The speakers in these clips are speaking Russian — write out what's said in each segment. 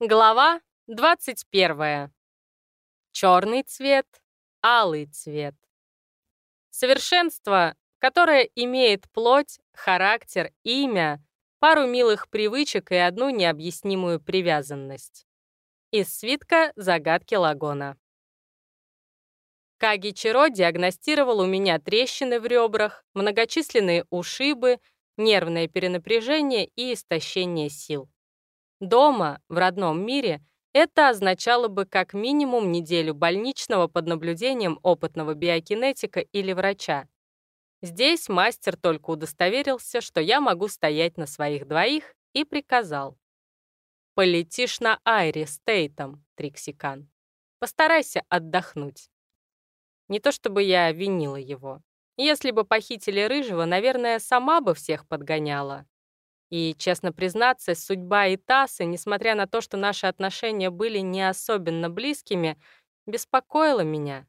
Глава 21. Черный цвет, алый цвет. Совершенство, которое имеет плоть, характер, имя, пару милых привычек и одну необъяснимую привязанность. Из свитка «Загадки Лагона». Каги Чиро диагностировал у меня трещины в ребрах, многочисленные ушибы, нервное перенапряжение и истощение сил. Дома, в родном мире, это означало бы как минимум неделю больничного под наблюдением опытного биокинетика или врача. Здесь мастер только удостоверился, что я могу стоять на своих двоих, и приказал. «Полетишь на Айре с Тейтом, Триксикан. Постарайся отдохнуть». Не то чтобы я винила его. Если бы похитили Рыжего, наверное, сама бы всех подгоняла. И, честно признаться, судьба и Тасы, несмотря на то, что наши отношения были не особенно близкими, беспокоила меня.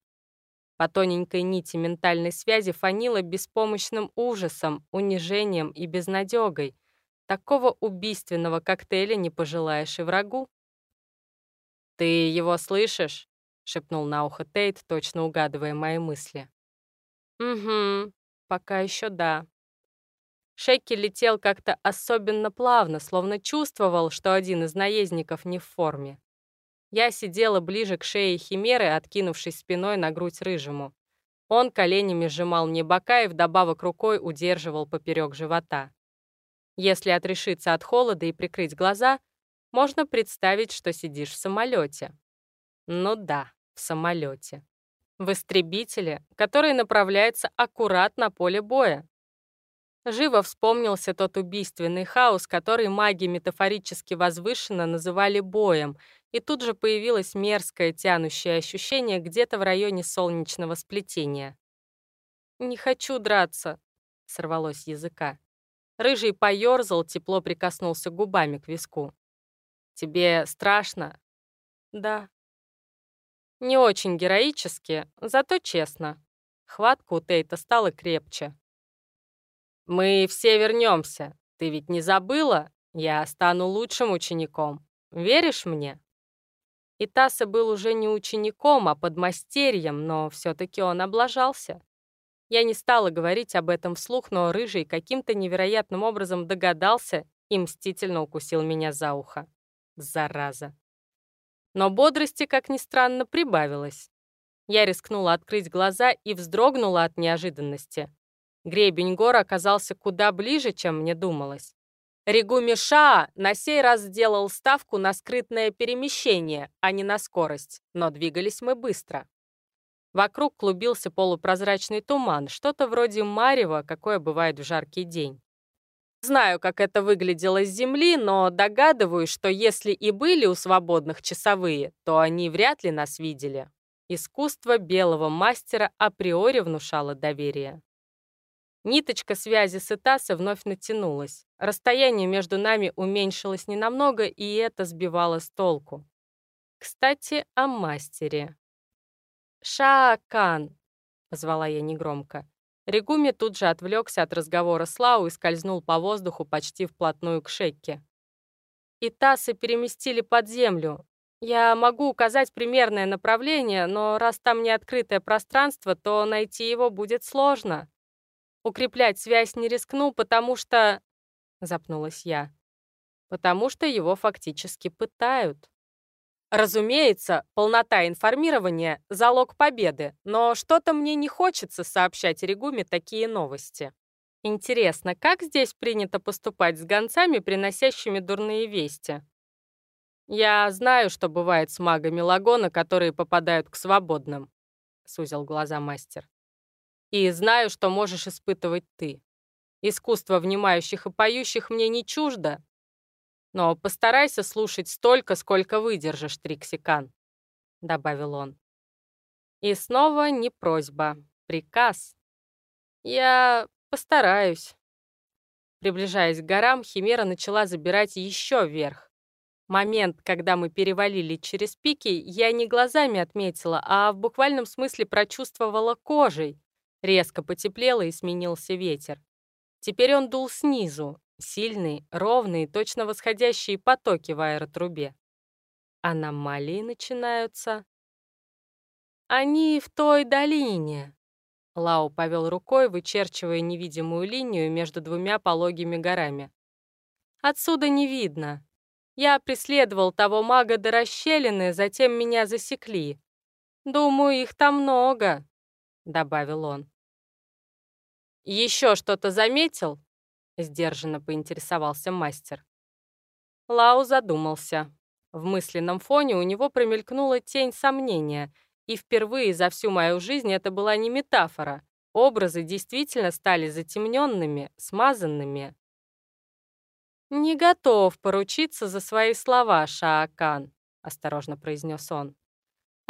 По тоненькой нити ментальной связи фанила беспомощным ужасом, унижением и безнадегой. Такого убийственного коктейля не пожелаешь и врагу. «Ты его слышишь?» — шепнул на ухо Тейт, точно угадывая мои мысли. «Угу, пока еще да», Шекки летел как-то особенно плавно, словно чувствовал, что один из наездников не в форме. Я сидела ближе к шее Химеры, откинувшись спиной на грудь рыжему. Он коленями сжимал мне бока и вдобавок рукой удерживал поперек живота. Если отрешиться от холода и прикрыть глаза, можно представить, что сидишь в самолете. Ну да, в самолете. В истребителе, который направляется аккурат на поле боя, Живо вспомнился тот убийственный хаос, который маги метафорически возвышенно называли боем, и тут же появилось мерзкое тянущее ощущение где-то в районе солнечного сплетения. «Не хочу драться», — сорвалось языка. Рыжий поёрзал, тепло прикоснулся губами к виску. «Тебе страшно?» «Да». Не очень героически, зато честно. Хватка у Тейта стала крепче. «Мы все вернемся. Ты ведь не забыла? Я стану лучшим учеником. Веришь мне?» И Тасса был уже не учеником, а подмастерьем, но все-таки он облажался. Я не стала говорить об этом вслух, но Рыжий каким-то невероятным образом догадался и мстительно укусил меня за ухо. Зараза. Но бодрости, как ни странно, прибавилось. Я рискнула открыть глаза и вздрогнула от неожиданности. Гребень гор оказался куда ближе, чем мне думалось. Ригуми Шаа на сей раз сделал ставку на скрытное перемещение, а не на скорость, но двигались мы быстро. Вокруг клубился полупрозрачный туман, что-то вроде марева, какое бывает в жаркий день. Знаю, как это выглядело с земли, но догадываюсь, что если и были у свободных часовые, то они вряд ли нас видели. Искусство белого мастера априори внушало доверие. Ниточка связи с Итаса вновь натянулась. Расстояние между нами уменьшилось ненамного, и это сбивало с толку. Кстати, о мастере. «Шаакан!» — позвала я негромко. Регуми тут же отвлекся от разговора с Лау и скользнул по воздуху почти вплотную к Шекке. Итасы переместили под землю. Я могу указать примерное направление, но раз там не открытое пространство, то найти его будет сложно. Укреплять связь не рискну, потому что...» — запнулась я. «Потому что его фактически пытают». Разумеется, полнота информирования — залог победы, но что-то мне не хочется сообщать Регуме такие новости. Интересно, как здесь принято поступать с гонцами, приносящими дурные вести? Я знаю, что бывает с магами Лагона, которые попадают к свободным, — сузил глаза мастер. И знаю, что можешь испытывать ты. Искусство внимающих и поющих мне не чуждо, но постарайся слушать столько, сколько выдержишь, Триксикан», — добавил он. И снова не просьба, приказ. «Я постараюсь». Приближаясь к горам, Химера начала забирать еще вверх. Момент, когда мы перевалили через пики, я не глазами отметила, а в буквальном смысле прочувствовала кожей. Резко потеплело и сменился ветер. Теперь он дул снизу, сильные, ровные, точно восходящие потоки в аэротрубе. аномалии начинаются. Они в той долине. Лао повел рукой, вычерчивая невидимую линию между двумя пологими горами. Отсюда не видно. Я преследовал того мага до расщелины, затем меня засекли. Думаю, их там много, добавил он. Еще что-то заметил? Сдержанно поинтересовался мастер. Лау задумался. В мысленном фоне у него промелькнула тень сомнения, и впервые за всю мою жизнь это была не метафора. Образы действительно стали затемненными, смазанными. «Не готов поручиться за свои слова, Шаакан», — осторожно произнес он.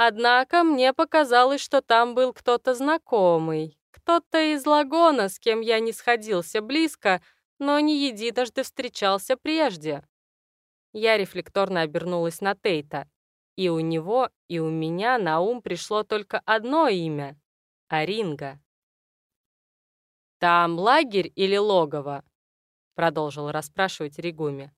«Однако мне показалось, что там был кто-то знакомый, кто-то из Лагона, с кем я не сходился близко, но не единожды встречался прежде». Я рефлекторно обернулась на Тейта, и у него, и у меня на ум пришло только одно имя — Аринга. «Там лагерь или логово?» продолжил расспрашивать Ригуми.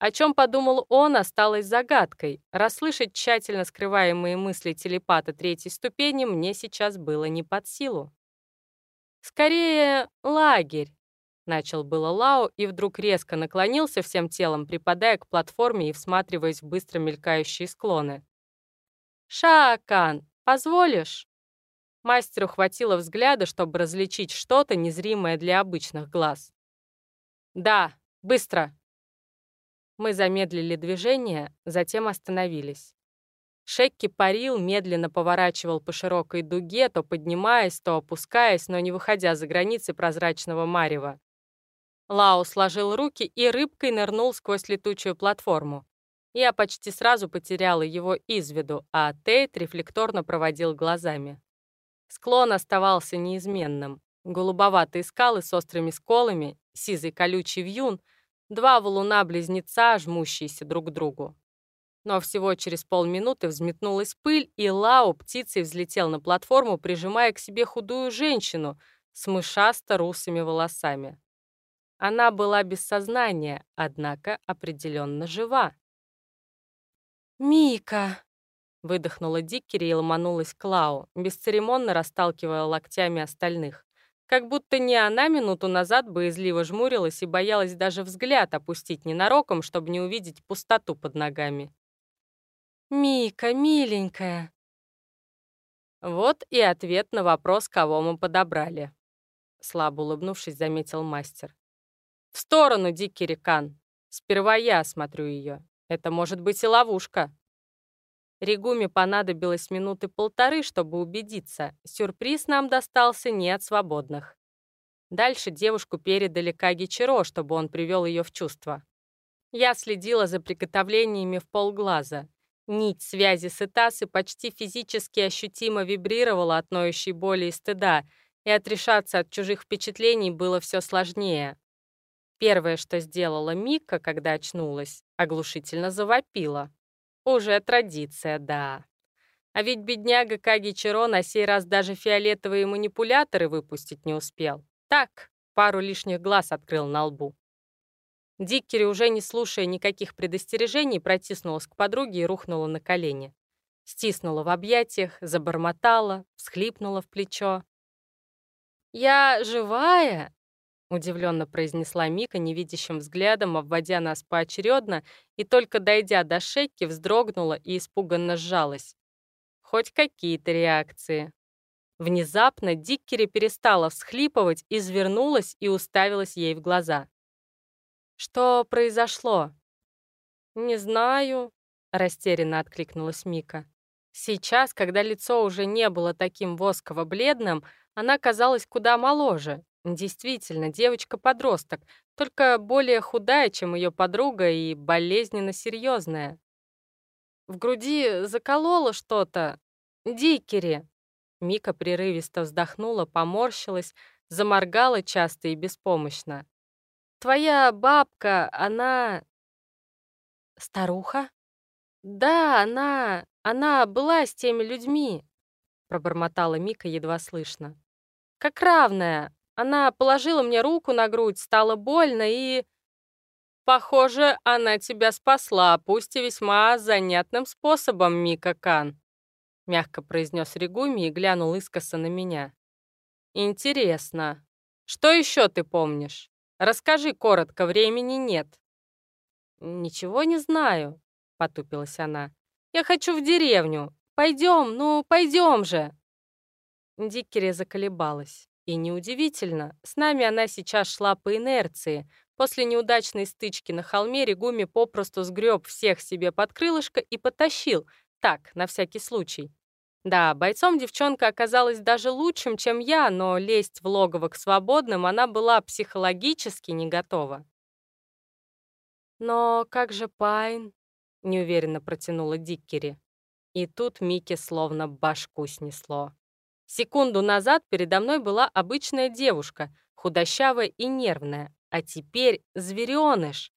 О чем подумал он, осталось загадкой. Расслышать тщательно скрываемые мысли телепата третьей ступени мне сейчас было не под силу. «Скорее, лагерь», — начал было Лао и вдруг резко наклонился всем телом, припадая к платформе и всматриваясь в быстро мелькающие склоны. «Шаакан, позволишь?» Мастеру хватило взгляда, чтобы различить что-то незримое для обычных глаз. «Да, быстро!» Мы замедлили движение, затем остановились. Шекки парил, медленно поворачивал по широкой дуге, то поднимаясь, то опускаясь, но не выходя за границы прозрачного марева. Лао сложил руки и рыбкой нырнул сквозь летучую платформу. Я почти сразу потеряла его из виду, а Тейт рефлекторно проводил глазами. Склон оставался неизменным. Голубоватые скалы с острыми сколами сизый колючий вьюн, два валуна-близнеца, жмущиеся друг к другу. Но всего через полминуты взметнулась пыль, и Лао птицей взлетел на платформу, прижимая к себе худую женщину с мышасто-русыми волосами. Она была без сознания, однако определенно жива. «Мика!» — выдохнула Диккери и ломанулась к Лао, бесцеремонно расталкивая локтями остальных. Как будто не она минуту назад боязливо жмурилась и боялась даже взгляд опустить ненароком, чтобы не увидеть пустоту под ногами. «Мика, миленькая!» Вот и ответ на вопрос, кого мы подобрали. Слабо улыбнувшись, заметил мастер. «В сторону, дикий рекан! Сперва я осмотрю ее. Это может быть и ловушка!» Ригуме понадобилось минуты полторы, чтобы убедиться, сюрприз нам достался не от свободных. Дальше девушку передали Каги Чиро, чтобы он привел ее в чувство. Я следила за приготовлениями в полглаза. Нить связи с Итасы почти физически ощутимо вибрировала от ноющей боли и стыда, и отрешаться от чужих впечатлений было все сложнее. Первое, что сделала Мика, когда очнулась, оглушительно завопила. Уже традиция, да. А ведь бедняга Каги Чиро на сей раз даже фиолетовые манипуляторы выпустить не успел. Так, пару лишних глаз открыл на лбу. Диккери, уже не слушая никаких предостережений, протиснулась к подруге и рухнула на колени. Стиснула в объятиях, забормотала, всхлипнула в плечо. «Я живая?» Удивленно произнесла Мика невидящим взглядом, обводя нас поочередно, и только дойдя до Шекки, вздрогнула и испуганно сжалась. Хоть какие-то реакции. Внезапно Диккери перестала всхлипывать, извернулась и уставилась ей в глаза. «Что произошло?» «Не знаю», — растерянно откликнулась Мика. Сейчас, когда лицо уже не было таким восково-бледным, она казалась куда моложе, Действительно, девочка-подросток, только более худая, чем ее подруга, и болезненно серьезная. В груди закололо что-то. Дикери. Мика прерывисто вздохнула, поморщилась, заморгала часто и беспомощно. «Твоя бабка, она...» «Старуха?» «Да, она... она была с теми людьми», пробормотала Мика едва слышно. «Как равная, она положила мне руку на грудь, стало больно и... Похоже, она тебя спасла, пусть и весьма занятным способом, Мика Кан мягко произнес Ригуми и глянул искоса на меня. Интересно. Что еще ты помнишь? Расскажи коротко, времени нет. Ничего не знаю, потупилась она. Я хочу в деревню. Пойдем, ну, пойдем же. Диккери заколебалась. И неудивительно, с нами она сейчас шла по инерции. После неудачной стычки на холме Ригуми попросту сгреб всех себе под крылышко и потащил, так, на всякий случай. Да, бойцом девчонка оказалась даже лучшим, чем я, но лезть в логово к свободным она была психологически не готова. «Но как же Пайн?» — неуверенно протянула Диккери. И тут Микки словно башку снесло. Секунду назад передо мной была обычная девушка, худощавая и нервная, а теперь зверёныш.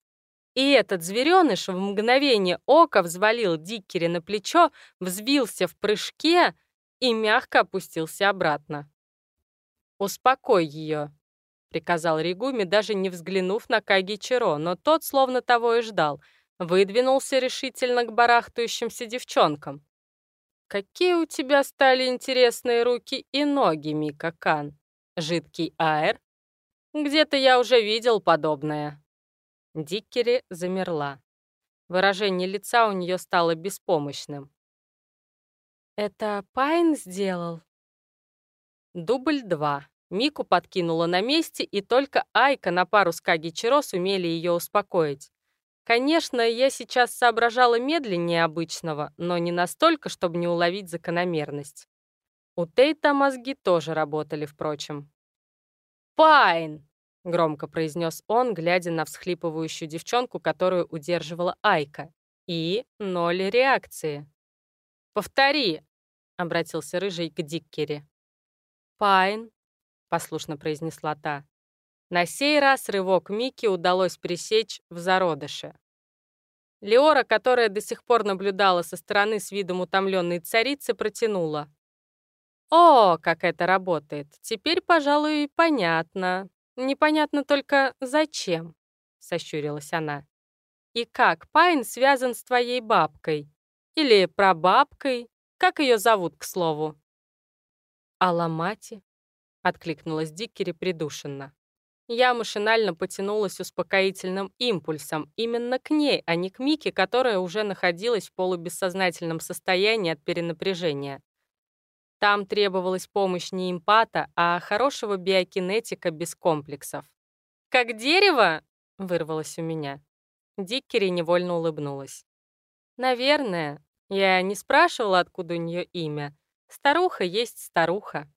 И этот звереныш в мгновение ока взвалил Диккери на плечо, взвился в прыжке и мягко опустился обратно. «Успокой ее», — приказал Ригуми, даже не взглянув на Каги Чиро, но тот словно того и ждал, выдвинулся решительно к барахтающимся девчонкам. «Какие у тебя стали интересные руки и ноги, Мика Кан? Жидкий аэр? Где-то я уже видел подобное». Диккери замерла. Выражение лица у нее стало беспомощным. «Это Пайн сделал?» Дубль два. Мику подкинула на месте, и только Айка на пару с Каги Чиро сумели ее успокоить. Конечно, я сейчас соображала медленнее обычного, но не настолько, чтобы не уловить закономерность. У Тейта мозги тоже работали, впрочем. «Пайн!» — громко произнес он, глядя на всхлипывающую девчонку, которую удерживала Айка. И ноль реакции. «Повтори!» — обратился Рыжий к Диккере. «Пайн», — послушно произнесла та. На сей раз рывок Мики удалось пресечь в зародыше. Леора, которая до сих пор наблюдала со стороны с видом утомленной царицы, протянула. «О, как это работает! Теперь, пожалуй, понятно. Непонятно только, зачем, сощурилась она. И как Пайн связан с твоей бабкой? Или прабабкой? Как ее зовут, к слову? Аламати, откликнулась Диккери придушенно. Я машинально потянулась успокоительным импульсом именно к ней, а не к Мике, которая уже находилась в полубессознательном состоянии от перенапряжения. Там требовалась помощь не импата, а хорошего биокинетика без комплексов. «Как дерево!» — вырвалось у меня. Диккери невольно улыбнулась. «Наверное. Я не спрашивала, откуда у нее имя. Старуха есть старуха».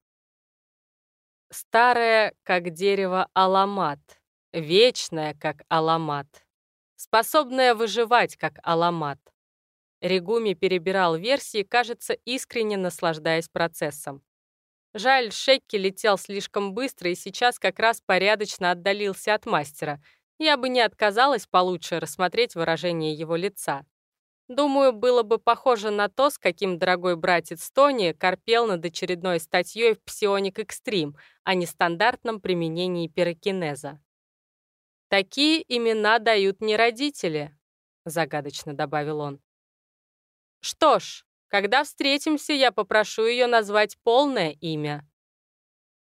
Старая, как дерево, аламат. Вечная, как аламат. Способная выживать, как аламат. Ригуми перебирал версии, кажется, искренне наслаждаясь процессом. Жаль, Шекки летел слишком быстро и сейчас как раз порядочно отдалился от мастера. Я бы не отказалась получше рассмотреть выражение его лица. Думаю, было бы похоже на то, с каким дорогой братец Тони корпел над очередной статьей в Psionic Extreme о нестандартном применении пирокинеза. «Такие имена дают не родители», — загадочно добавил он. Что ж, когда встретимся, я попрошу ее назвать полное имя.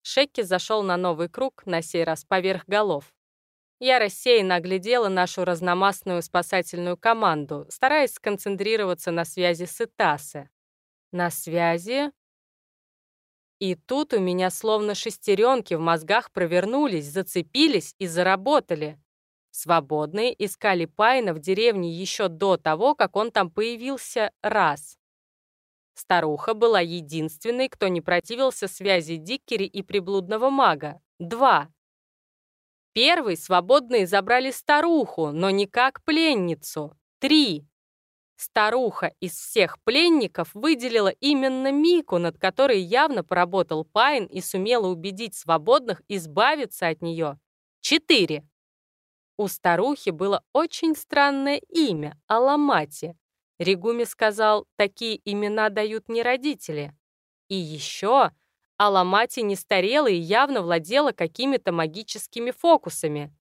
Шекки зашел на новый круг, на сей раз поверх голов. Я рассеянно оглядела нашу разномастную спасательную команду, стараясь сконцентрироваться на связи с Итасе. На связи? И тут у меня словно шестеренки в мозгах провернулись, зацепились и заработали. Свободные искали Пайна в деревне еще до того, как он там появился раз. Старуха была единственной, кто не противился связи Диккери и приблудного мага. Два. Первый свободные забрали старуху, но не как пленницу. Три. Старуха из всех пленников выделила именно Мику, над которой явно поработал Пайн и сумела убедить свободных избавиться от нее. Четыре. У старухи было очень странное имя — Аламати. Ригуми сказал, такие имена дают не родители. И еще Аламати не старела и явно владела какими-то магическими фокусами.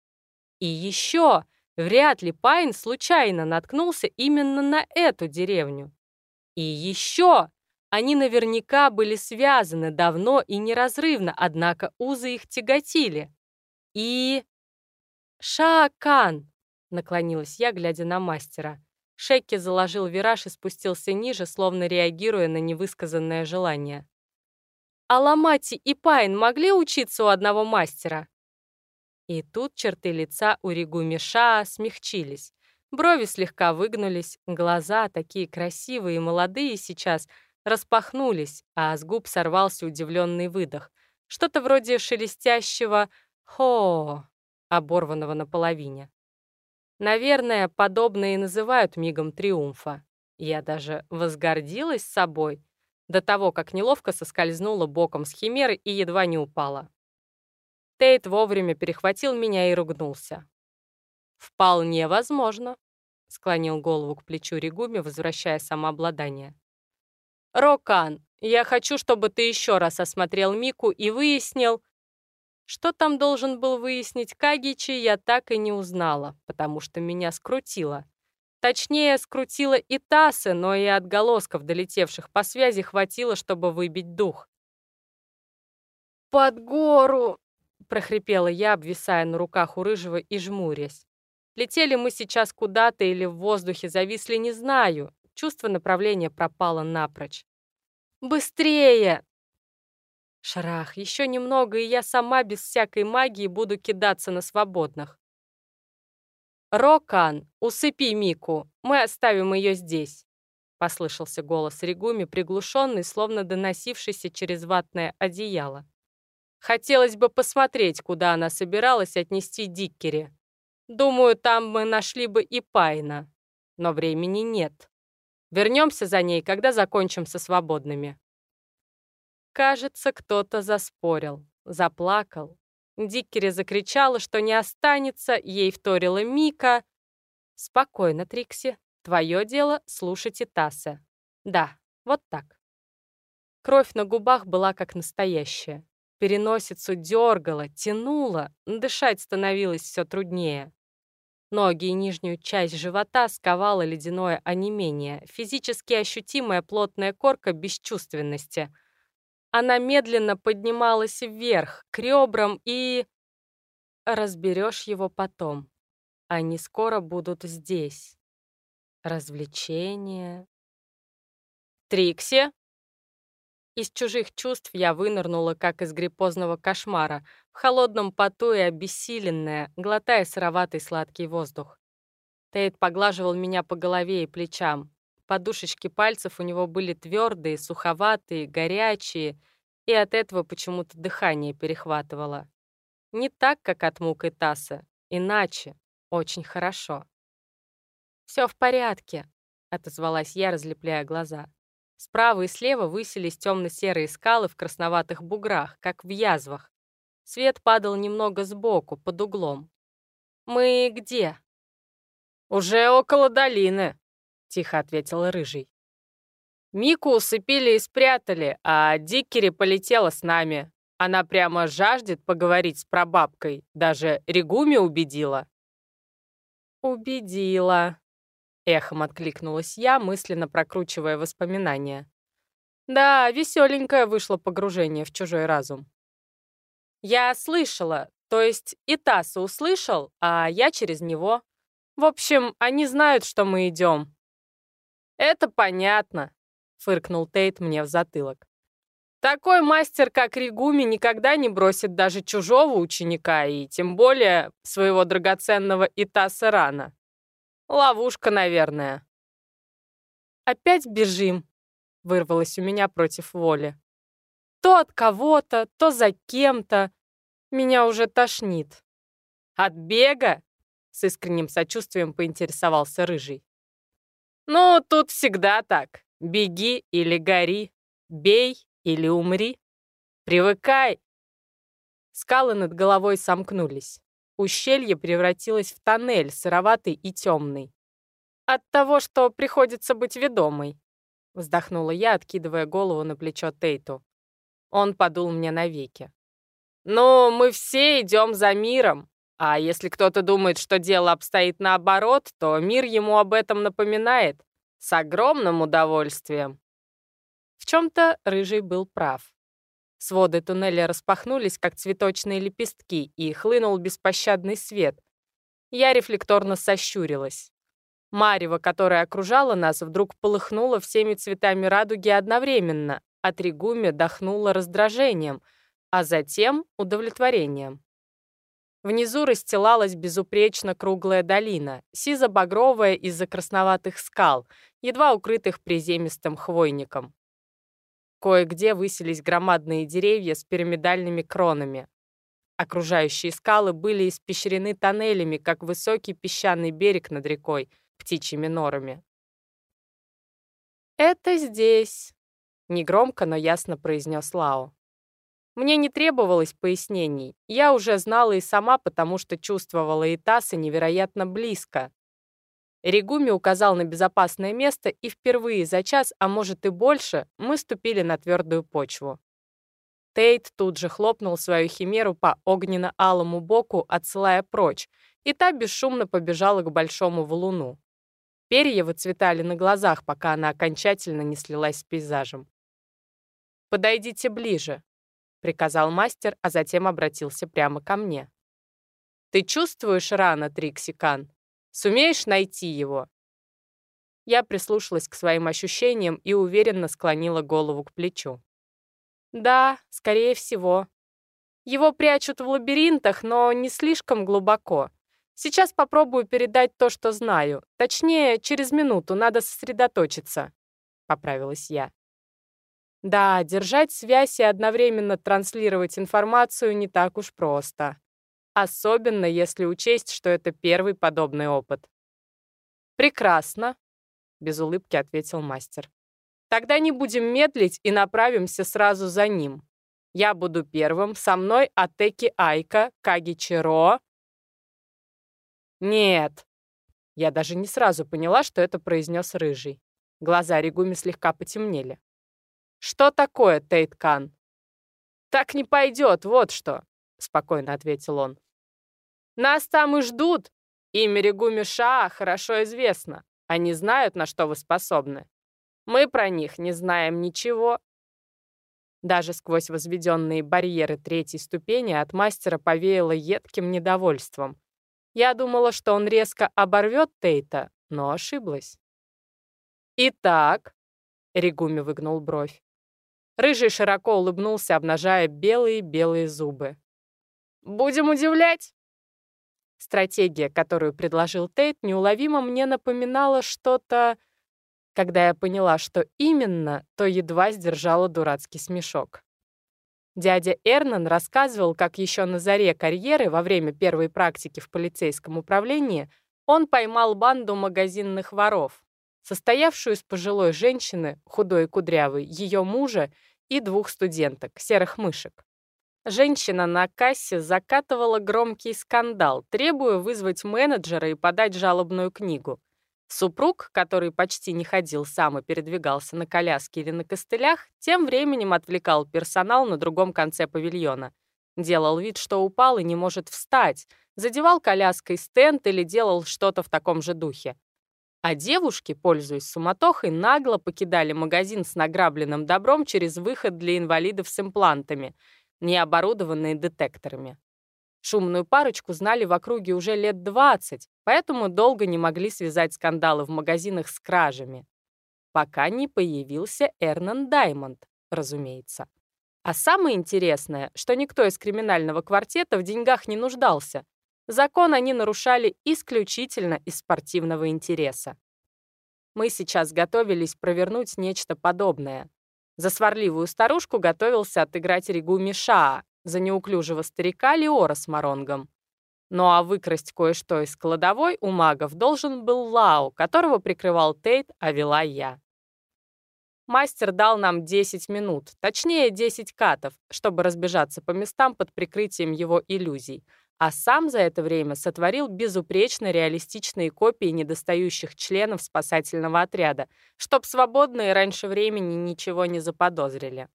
И еще Вряд ли Пайн случайно наткнулся именно на эту деревню. И еще они наверняка были связаны давно и неразрывно, однако узы их тяготили. И... «Шакан!» — наклонилась я, глядя на мастера. Шекки заложил вираж и спустился ниже, словно реагируя на невысказанное желание. «Аламати и Пайн могли учиться у одного мастера?» И тут черты лица у Ригуми Ша смягчились. Брови слегка выгнулись, глаза, такие красивые и молодые сейчас, распахнулись, а с губ сорвался удивленный выдох. Что-то вроде шелестящего «хо», оборванного наполовине. Наверное, подобное и называют мигом триумфа. Я даже возгордилась собой до того, как неловко соскользнула боком с химеры и едва не упала. Тейт вовремя перехватил меня и ругнулся. «Вполне возможно», — склонил голову к плечу Ригуми, возвращая самообладание. «Рокан, я хочу, чтобы ты еще раз осмотрел Мику и выяснил...» Что там должен был выяснить Кагичи, я так и не узнала, потому что меня скрутило. Точнее, скрутило и Тасы, но и отголосков, долетевших по связи, хватило, чтобы выбить дух. «Под гору!» — прохрипела я, обвисая на руках у рыжего и жмурясь. Летели мы сейчас куда-то или в воздухе зависли, не знаю. Чувство направления пропало напрочь. «Быстрее!» Шарах, еще немного, и я сама без всякой магии буду кидаться на свободных. «Рокан, усыпи Мику, мы оставим ее здесь», — послышался голос Ригуми, приглушенный, словно доносившийся через ватное одеяло. Хотелось бы посмотреть, куда она собиралась отнести Диккери. Думаю, там мы нашли бы и Пайна. Но времени нет. Вернемся за ней, когда закончим со свободными. Кажется, кто-то заспорил, заплакал. Диккери закричала, что не останется, ей вторила Мика. «Спокойно, Трикси. Твое дело — слушать и. Да, вот так». Кровь на губах была как настоящая. Переносицу дергала, тянула, дышать становилось все труднее. Ноги и нижнюю часть живота сковало ледяное онемение, физически ощутимая плотная корка бесчувственности. Она медленно поднималась вверх, к ребрам и... Разберешь его потом. Они скоро будут здесь. Развлечения. «Трикси!» Из чужих чувств я вынырнула, как из гриппозного кошмара, в холодном поту и обессиленная, глотая сыроватый сладкий воздух. Тейт поглаживал меня по голове и плечам. Подушечки пальцев у него были твердые, суховатые, горячие, и от этого почему-то дыхание перехватывало. Не так, как от мук и таса, иначе, очень хорошо. «Все в порядке», — отозвалась я, разлепляя глаза. Справа и слева высились темно-серые скалы в красноватых буграх, как в язвах. Свет падал немного сбоку, под углом. «Мы где?» «Уже около долины», — тихо ответил Рыжий. «Мику усыпили и спрятали, а Диккери полетела с нами. Она прямо жаждет поговорить с прабабкой, даже Ригуми убедила». «Убедила», Эхом откликнулась я, мысленно прокручивая воспоминания. Да, веселенькое вышло погружение в чужой разум. Я слышала, то есть и Тасса услышал, а я через него. В общем, они знают, что мы идем. Это понятно, фыркнул Тейт мне в затылок. Такой мастер, как Ригуми, никогда не бросит даже чужого ученика, и тем более своего драгоценного Итаса Рана. Ловушка, наверное. Опять бежим, вырвалось у меня против воли. То от кого-то, то за кем-то. Меня уже тошнит. От бега? С искренним сочувствием поинтересовался Рыжий. Ну, тут всегда так. Беги или гори, бей или умри. Привыкай. Скалы над головой сомкнулись. Ущелье превратилось в тоннель, сыроватый и темный. «От того, что приходится быть ведомой», — вздохнула я, откидывая голову на плечо Тейту. Он подул мне навеки. «Ну, мы все идем за миром. А если кто-то думает, что дело обстоит наоборот, то мир ему об этом напоминает. С огромным удовольствием. В чем-то Рыжий был прав. Своды туннеля распахнулись, как цветочные лепестки, и хлынул беспощадный свет. Я рефлекторно сощурилась. Марево, которое окружало нас, вдруг полыхнуло всеми цветами радуги одновременно, а Тригуме дохнуло раздражением, а затем удовлетворением. Внизу расстилалась безупречно круглая долина, сизо-багровая из-за красноватых скал, едва укрытых приземистым хвойником. Кое-где высились громадные деревья с пирамидальными кронами. Окружающие скалы были испещрены тоннелями, как высокий песчаный берег над рекой, птичьими норами. «Это здесь», — негромко, но ясно произнес Лао. Мне не требовалось пояснений. Я уже знала и сама, потому что чувствовала Итаса невероятно близко. Ригуми указал на безопасное место, и впервые за час, а может и больше, мы ступили на твердую почву. Тейт тут же хлопнул свою химеру по огненно-алому боку, отсылая прочь, и та бесшумно побежала к большому валуну. Перья выцветали на глазах, пока она окончательно не слилась с пейзажем. «Подойдите ближе», приказал мастер, а затем обратился прямо ко мне. «Ты чувствуешь рано, Триксикан? Сумеешь найти его?» Я прислушалась к своим ощущениям и уверенно склонила голову к плечу. «Да, скорее всего. Его прячут в лабиринтах, но не слишком глубоко. Сейчас попробую передать то, что знаю. Точнее, через минуту надо сосредоточиться», — поправилась я. Да, держать связь и одновременно транслировать информацию не так уж просто. Особенно если учесть, что это первый подобный опыт. «Прекрасно», — без улыбки ответил мастер. «Тогда не будем медлить и направимся сразу за ним. Я буду первым, со мной Атеки Айка, Каги Чиро». «Нет». Я даже не сразу поняла, что это произнес Рыжий. Глаза Ригуми слегка потемнели. «Что такое, Тейткан?» «Так не пойдет, вот что», — спокойно ответил он. «Нас там и ждут. Имя Регуми Шаа хорошо известно. Они знают, на что вы способны. Мы про них не знаем ничего». Даже сквозь возведенные барьеры третьей ступени от мастера повеяло едким недовольством. Я думала, что он резко оборвет Тейта, но ошиблась. «Итак», — Регуми выгнул бровь, Рыжий широко улыбнулся, обнажая белые-белые зубы. «Будем удивлять?» Стратегия, которую предложил Тейт, неуловимо мне напоминала что-то... Когда я поняла, что именно, то едва сдержала дурацкий смешок. Дядя Эрнан рассказывал, как еще на заре карьеры, во время первой практики в полицейском управлении, он поймал банду магазинных воров, состоявшую из пожилой женщины, худой и кудрявой, ее мужа и двух студенток, серых мышек. Женщина на кассе закатывала громкий скандал, требуя вызвать менеджера и подать жалобную книгу. Супруг, который почти не ходил сам и передвигался на коляске или на костылях, тем временем отвлекал персонал на другом конце павильона. Делал вид, что упал и не может встать, задевал коляской стенд или делал что-то в таком же духе. А девушки, пользуясь суматохой, нагло покидали магазин с награбленным добром через выход для инвалидов с имплантами, не оборудованные детекторами. Шумную парочку знали в округе уже лет 20, поэтому долго не могли связать скандалы в магазинах с кражами. Пока не появился Эрнан Даймонд, разумеется. А самое интересное, что никто из криминального квартета в деньгах не нуждался. Закон они нарушали исключительно из спортивного интереса. Мы сейчас готовились провернуть нечто подобное. За сварливую старушку готовился отыграть Ригу Мишаа, за неуклюжего старика Леора с Маронгом. Ну а выкрасть кое-что из кладовой у магов должен был Лао, которого прикрывал Тейт, а вела я. Мастер дал нам 10 минут, точнее 10 катов, чтобы разбежаться по местам под прикрытием его иллюзий — а сам за это время сотворил безупречно реалистичные копии недостающих членов спасательного отряда, чтоб свободные раньше времени ничего не заподозрили.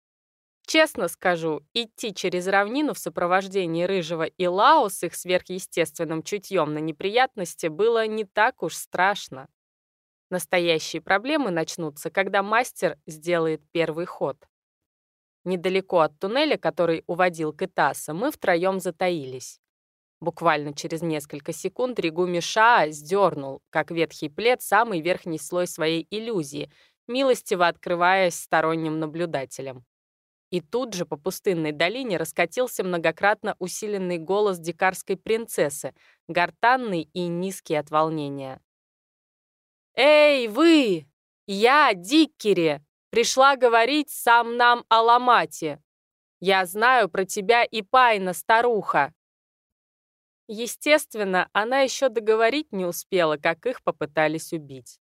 Честно скажу, идти через равнину в сопровождении Рыжего и Лао с их сверхъестественным чутьем на неприятности было не так уж страшно. Настоящие проблемы начнутся, когда мастер сделает первый ход. Недалеко от туннеля, который уводил к Итаса, мы втроем затаились. Буквально через несколько секунд Ригуми Шаа сдернул, как ветхий плед, самый верхний слой своей иллюзии, милостиво открываясь сторонним наблюдателям. И тут же по пустынной долине раскатился многократно усиленный голос дикарской принцессы, гортанный и низкий от волнения. «Эй, вы! Я, Диккери, пришла говорить сам нам о Ламате. Я знаю про тебя и Пайна, старуха!» Естественно, она еще договорить не успела, как их попытались убить.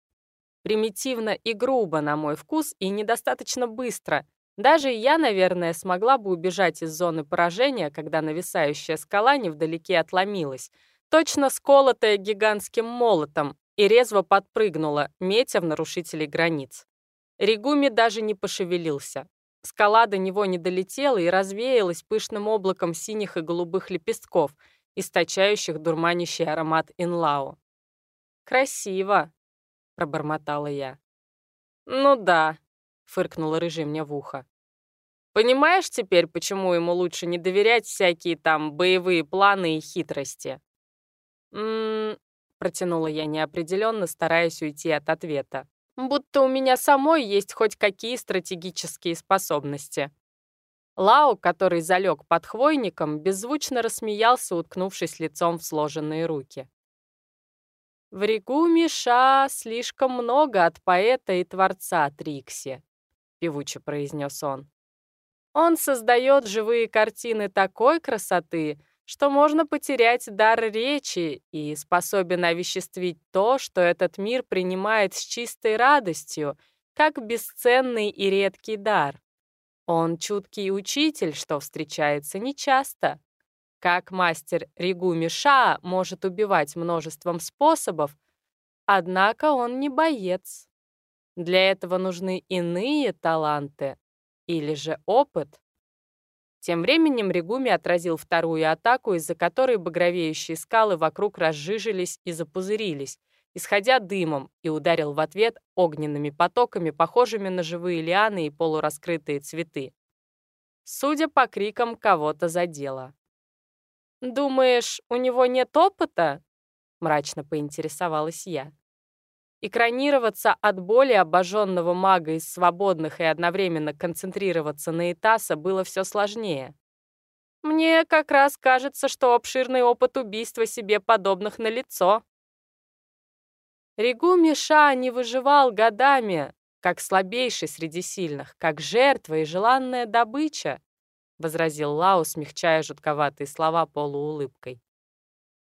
Примитивно и грубо, на мой вкус, и недостаточно быстро — даже я, наверное, смогла бы убежать из зоны поражения, когда нависающая скала невдалеке отломилась, точно сколотая гигантским молотом, и резво подпрыгнула, метя в нарушителей границ. Ригуми даже не пошевелился. Скала до него не долетела и развеялась пышным облаком синих и голубых лепестков, источающих дурманящий аромат инлау. «Красиво», — пробормотала я. «Ну да», — фыркнула рыжий мне в ухо. Понимаешь теперь, почему ему лучше не доверять всякие там боевые планы и хитрости? М-м, протянула я неопределенно, стараясь уйти от ответа. Будто у меня самой есть хоть какие стратегические способности. Лао, который залег под хвойником, беззвучно рассмеялся, уткнувшись лицом в сложенные руки. В реку Миша слишком много от поэта и творца Трикси, певуче произнес он. Он создает живые картины такой красоты, что можно потерять дар речи и способен овеществить то, что этот мир принимает с чистой радостью, как бесценный и редкий дар. Он чуткий учитель, что встречается нечасто. Как мастер Ригуми Ша может убивать множеством способов, однако он не боец. Для этого нужны иные таланты, или же опыт? Тем временем Ригуми отразил вторую атаку, из-за которой багровеющие скалы вокруг разжижились и запузырились, исходя дымом, и ударил в ответ огненными потоками, похожими на живые лианы и полураскрытые цветы. Судя по крикам, кого-то задело. «Думаешь, у него нет опыта?» — мрачно поинтересовалась я. Экранироваться от боли обожженного мага из свободных и одновременно концентрироваться на Итаса было все сложнее. Мне как раз кажется, что обширный опыт убийства себе подобных на лицо. Ригу Миша не выживал годами, как слабейший среди сильных, как жертва и желанная добыча, возразил Лао, смягчая жутковатые слова полуулыбкой.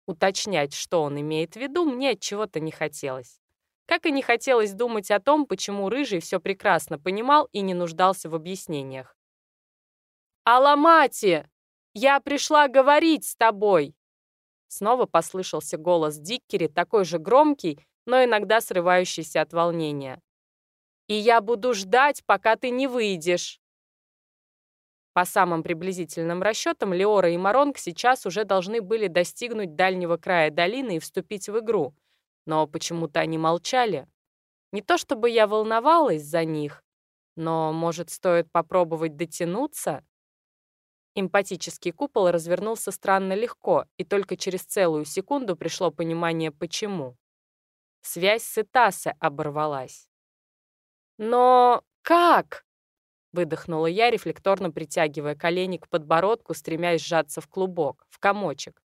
Уточнять, что он имеет в виду, мне от чего-то не хотелось. Как и не хотелось думать о том, почему Рыжий все прекрасно понимал и не нуждался в объяснениях. «Аламати! Я пришла говорить с тобой!» Снова послышался голос Диккери, такой же громкий, но иногда срывающийся от волнения. «И я буду ждать, пока ты не выйдешь!» По самым приблизительным расчетам, Леора и Маронг сейчас уже должны были достигнуть дальнего края долины и вступить в игру — но почему-то они молчали. Не то чтобы я волновалась за них, но, может, стоит попробовать дотянуться? Эмпатический купол развернулся странно легко, и только через целую секунду пришло понимание, почему. Связь с Итасе оборвалась. «Но как?» — выдохнула я, рефлекторно притягивая колени к подбородку, стремясь сжаться в клубок, в комочек.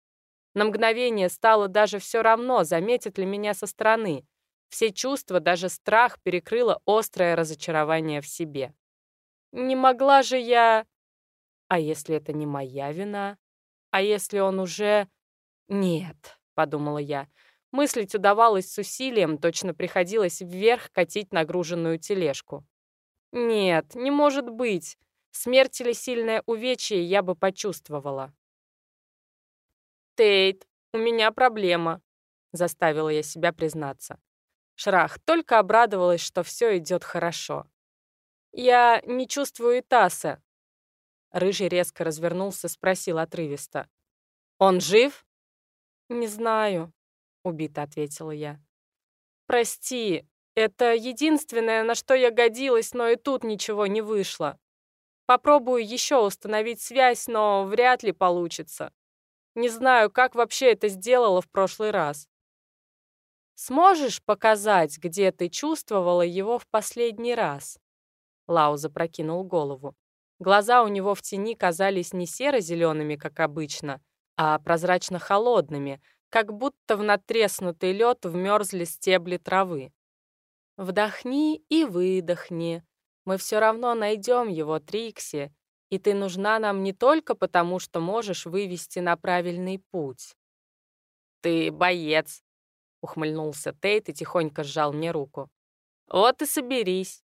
На мгновение стало даже все равно, заметит ли меня со стороны. Все чувства, даже страх, перекрыло острое разочарование в себе. Не могла же я... А если это не моя вина? А если он уже... Нет, подумала я. Мыслить удавалось с усилием, точно приходилось вверх катить нагруженную тележку. Нет, не может быть. Смерть или сильное увечье я бы почувствовала. «Тейт, у меня проблема», — заставила я себя признаться. Шрах только обрадовалась, что все идет хорошо. «Я не чувствую Таса». Рыжий резко развернулся, спросил отрывисто. «Он жив?» «Не знаю», — убито ответила я. «Прости, это единственное, на что я годилась, но и тут ничего не вышло. Попробую еще установить связь, но вряд ли получится. Не знаю, как вообще это сделала в прошлый раз. Сможешь показать, где ты чувствовала его в последний раз?» Лау запрокинул голову. Глаза у него в тени казались не серо-зелеными, как обычно, а прозрачно-холодными, как будто в натреснутый лед вмерзли стебли травы. «Вдохни и выдохни. Мы все равно найдем его, Трикси, и ты нужна нам не только потому, что можешь вывести на правильный путь». «Ты боец», — ухмыльнулся Тейт и тихонько сжал мне руку. «Вот и соберись.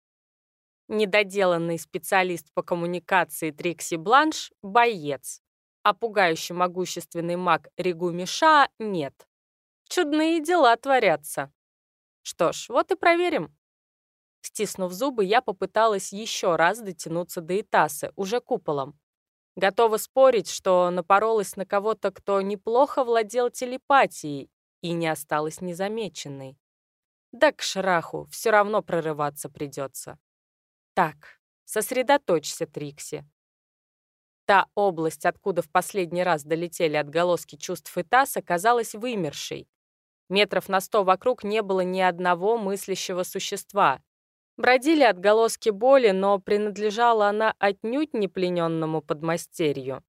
Недоделанный специалист по коммуникации Трикси Бланш — боец, а пугающе могущественный маг Ригу Миша — нет. Чудные дела творятся. Что ж, вот и проверим. Стиснув зубы, я попыталась еще раз дотянуться до Итасы, уже куполом. Готова спорить, что напоролась на кого-то, кто неплохо владел телепатией и не осталась незамеченной. Да к шраху, все равно прорываться придется. Так, сосредоточься, Трикси. Та область, откуда в последний раз долетели отголоски чувств и таз, оказалась вымершей. Метров на сто вокруг не было ни одного мыслящего существа. Бродили отголоски боли, но принадлежала она отнюдь не плененному подмастерью.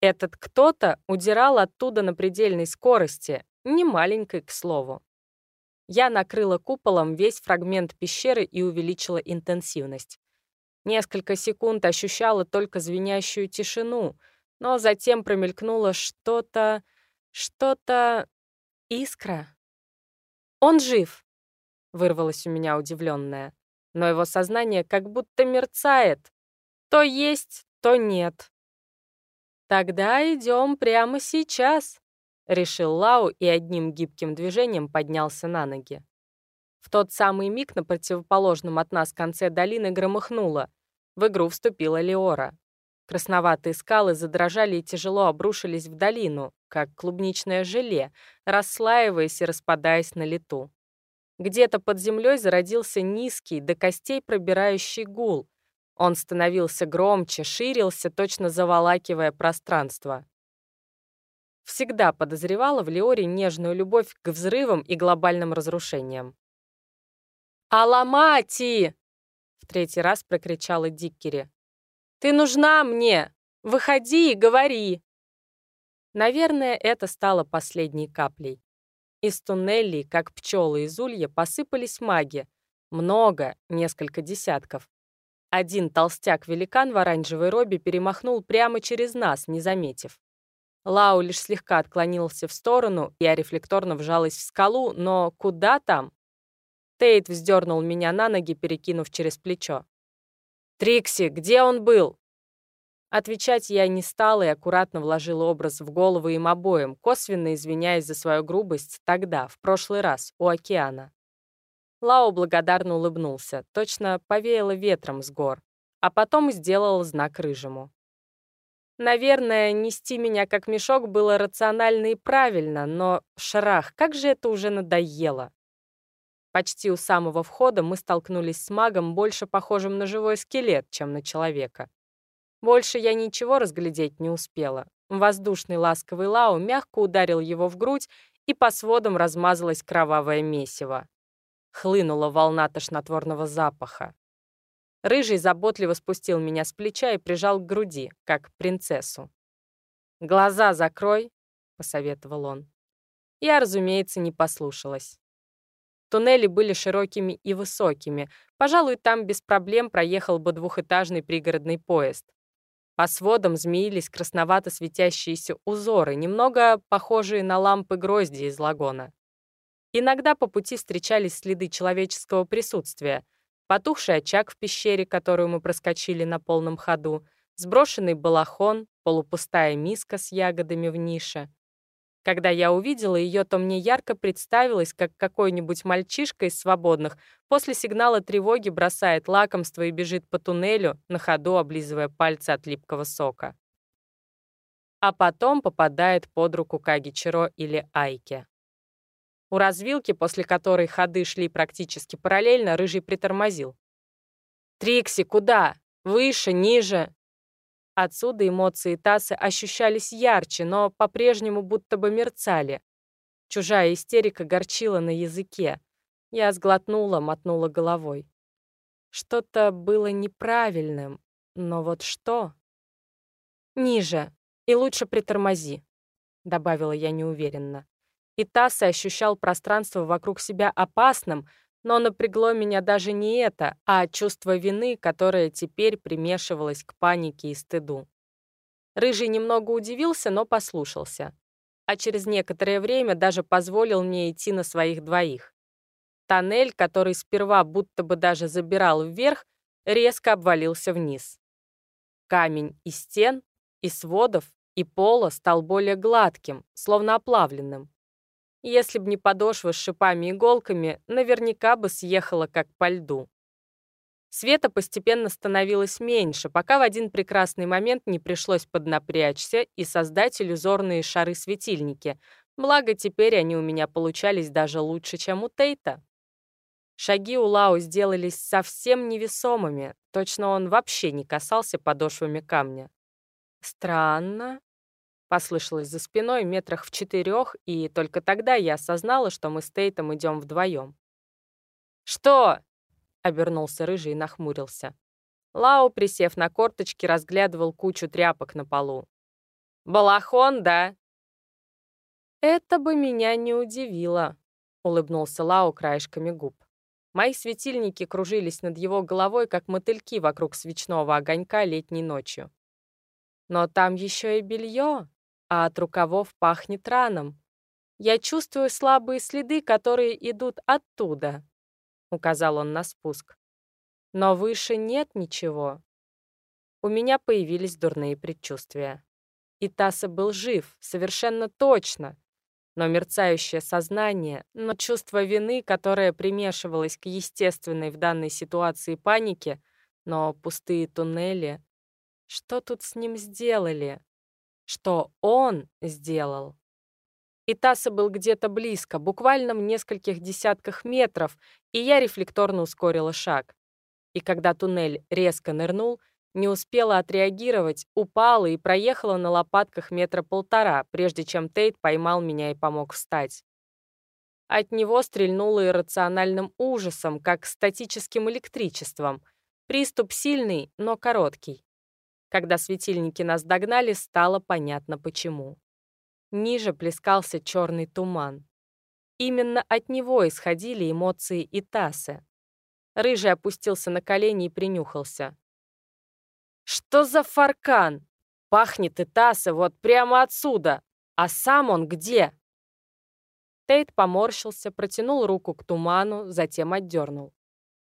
Этот кто-то удирал оттуда на предельной скорости, не маленькой, к слову. Я накрыла куполом весь фрагмент пещеры и увеличила интенсивность. Несколько секунд ощущала только звенящую тишину, но затем промелькнуло что-то... что-то... искра. «Он жив!» — вырвалось у меня удивленное. Но его сознание как будто мерцает. То есть, то нет. «Тогда идем прямо сейчас», решил Лау и одним гибким движением поднялся на ноги. В тот самый миг на противоположном от нас конце долины громыхнуло. В игру вступила Леора. Красноватые скалы задрожали и тяжело обрушились в долину, как клубничное желе, расслаиваясь и распадаясь на лету. Где-то под землей зародился низкий, до костей пробирающий гул. Он становился громче, ширился, точно заволакивая пространство. Всегда подозревала в Леоре нежную любовь к взрывам и глобальным разрушениям. «Аламати!» — в третий раз прокричала Диккери. «Ты нужна мне! Выходи и говори!» Наверное, это стало последней каплей. Из туннелей, как пчелы из улья, посыпались маги. Много, несколько десятков. Один толстяк-великан в оранжевой робе перемахнул прямо через нас, не заметив. Лау лишь слегка отклонился в сторону, я рефлекторно вжалась в скалу, но куда там? Тейт вздернул меня на ноги, перекинув через плечо. «Трикси, где он был?» Отвечать я не стала и аккуратно вложила образ в голову им обоим, косвенно извиняясь за свою грубость тогда, в прошлый раз, у океана. Лао благодарно улыбнулся, точно повеяло ветром с гор, а потом сделал знак рыжему. Наверное, нести меня как мешок было рационально и правильно, но, шарах, как же это уже надоело. Почти у самого входа мы столкнулись с магом, больше похожим на живой скелет, чем на человека. Больше я ничего разглядеть не успела. Воздушный ласковый лау мягко ударил его в грудь, и по сводам размазалось кровавое месиво. Хлынула волна тошнотворного запаха. Рыжий заботливо спустил меня с плеча и прижал к груди, как принцессу. «Глаза закрой», — посоветовал он. Я, разумеется, не послушалась. Туннели были широкими и высокими. Пожалуй, там без проблем проехал бы двухэтажный пригородный поезд. По сводам змеились красновато светящиеся узоры, немного похожие на лампы грозди из лагона. Иногда по пути встречались следы человеческого присутствия — потухший очаг в пещере, которую мы проскочили на полном ходу, сброшенный балахон, полупустая миска с ягодами в нише. Когда я увидела ее, то мне ярко представилось, как какой-нибудь мальчишка из свободных после сигнала тревоги бросает лакомство и бежит по туннелю, на ходу облизывая пальцы от липкого сока. А потом попадает под руку Кагичиро или Айке. У развилки, после которой ходы шли практически параллельно, Рыжий притормозил. «Трикси, куда? Выше, ниже?» Отсюда эмоции Тасы ощущались ярче, но по-прежнему будто бы мерцали. Чужая истерика горчила на языке. Я сглотнула, мотнула головой. Что-то было неправильным, но вот что? «Ниже, и лучше притормози», — добавила я неуверенно. И Тасса ощущал пространство вокруг себя опасным, но напрягло меня даже не это, а чувство вины, которое теперь примешивалось к панике и стыду. Рыжий немного удивился, но послушался. А через некоторое время даже позволил мне идти на своих двоих. Тоннель, который сперва будто бы даже забирал вверх, резко обвалился вниз. Камень и стен, и сводов, и пола стал более гладким, словно оплавленным. Если б не подошва с шипами и иголками, наверняка бы съехала как по льду. Света постепенно становилось меньше, пока в один прекрасный момент не пришлось поднапрячься и создать иллюзорные шары-светильники, благо теперь они у меня получались даже лучше, чем у Тейта. Шаги у Лао сделались совсем невесомыми, точно он вообще не касался подошвами камня. Странно, Послышалось за спиной метрах в четырех, и только тогда я осознала, что мы с Тейтом идем вдвоем. «Что?» — обернулся Рыжий и нахмурился. Лао, присев на корточки, разглядывал кучу тряпок на полу. «Балахон, да?» «Это бы меня не удивило», — улыбнулся Лао краешками губ. Мои светильники кружились над его головой, как мотыльки вокруг свечного огонька летней ночью. «Но там еще и белье», а от рукавов пахнет раном. Я чувствую слабые следы, которые идут оттуда», — указал он на спуск. «Но выше нет ничего». У меня появились дурные предчувствия. И Таса был жив, совершенно точно. Но мерцающее сознание, но чувство вины, которое примешивалось к естественной в данной ситуации панике, но пустые туннели. Что тут с ним сделали? Что он сделал. И Тасса был где-то близко, буквально в нескольких десятках метров, и я рефлекторно ускорила шаг. И когда туннель резко нырнул, не успела отреагировать, упала и проехала на лопатках метра полтора, прежде чем Тейт поймал меня и помог встать. От него стрельнуло иррациональным ужасом, как статическим электричеством. Приступ сильный, но короткий. Когда светильники нас догнали, стало понятно почему. Ниже плескался черный туман. Именно от него исходили эмоции Итасы. Рыжий опустился на колени и принюхался. «Что за фаркан? Пахнет Итаса вот прямо отсюда! А сам он где?» Тейт поморщился, протянул руку к туману, затем отдернул.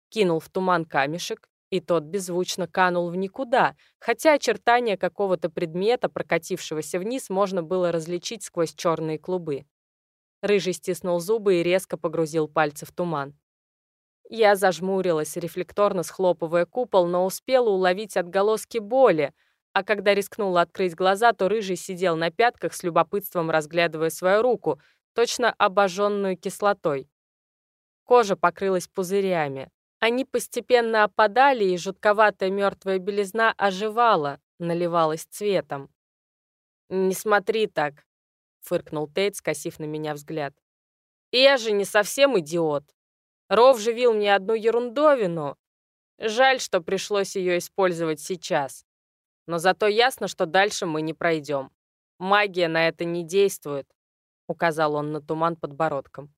Кинул в туман камешек, и тот беззвучно канул в никуда, хотя очертания какого-то предмета, прокатившегося вниз, можно было различить сквозь черные клубы. Рыжий стиснул зубы и резко погрузил пальцы в туман. Я зажмурилась, рефлекторно схлопывая купол, но успела уловить отголоски боли, а когда рискнула открыть глаза, то Рыжий сидел на пятках с любопытством, разглядывая свою руку, точно обожженную кислотой. Кожа покрылась пузырями. Они постепенно опадали, и жутковатая мертвая белизна оживала, наливалась цветом. «Не смотри так», — фыркнул Тейт, скосив на меня взгляд. «Я же не совсем идиот. Ров живил мне одну ерундовину. Жаль, что пришлось ее использовать сейчас. Но зато ясно, что дальше мы не пройдем. Магия на это не действует», — указал он на туман подбородком.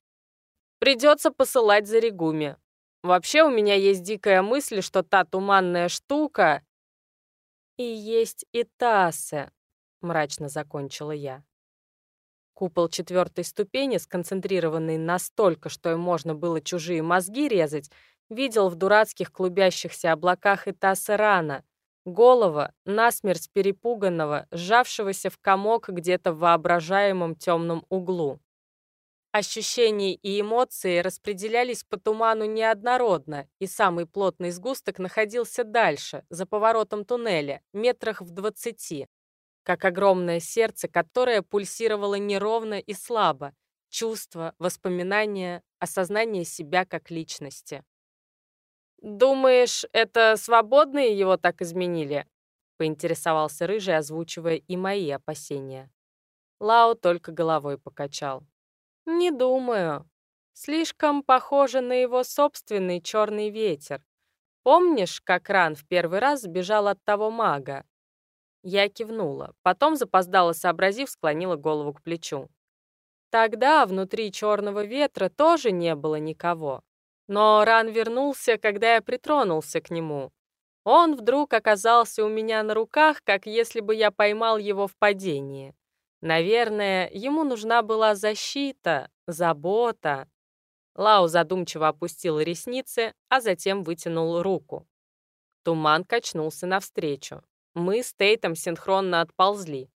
«Придется посылать за Регуми. Вообще у меня есть дикая мысль, что та туманная штука... И есть и Тасе, мрачно закончила я. Купол четвертой ступени, сконцентрированный настолько, что им можно было чужие мозги резать, видел в дурацких клубящихся облаках и Тасе рано, Голова, насмерть перепуганного, сжавшегося в комок где-то в воображаемом темном углу. Ощущения и эмоции распределялись по туману неоднородно, и самый плотный сгусток находился дальше, за поворотом туннеля, метрах в двадцати, как огромное сердце, которое пульсировало неровно и слабо, чувства, воспоминания, осознание себя как личности. «Думаешь, это свободные его так изменили?» — поинтересовался Рыжий, озвучивая и мои опасения. Лао только головой покачал. «Не думаю. Слишком похоже на его собственный черный ветер. Помнишь, как Ран в первый раз сбежал от того мага?» Я кивнула, потом запоздала, сообразив, склонила голову к плечу. Тогда внутри черного ветра тоже не было никого. Но Ран вернулся, когда я притронулся к нему. Он вдруг оказался у меня на руках, как если бы я поймал его в падении. Наверное, ему нужна была защита, забота. Лау задумчиво опустил ресницы, а затем вытянул руку. Туман качнулся навстречу. Мы с Тейтом синхронно отползли.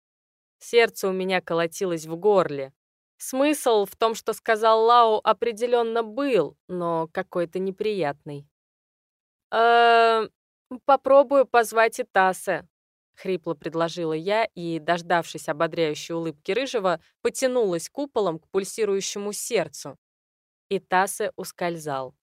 Сердце у меня колотилось в горле. Смысл в том, что сказал Лау, определенно был, но какой-то неприятный. «Э, попробую позвать Итаса», Хрипло предложила я и, дождавшись ободряющей улыбки Рыжего, потянулась куполом к пульсирующему сердцу. И Тасе ускользал.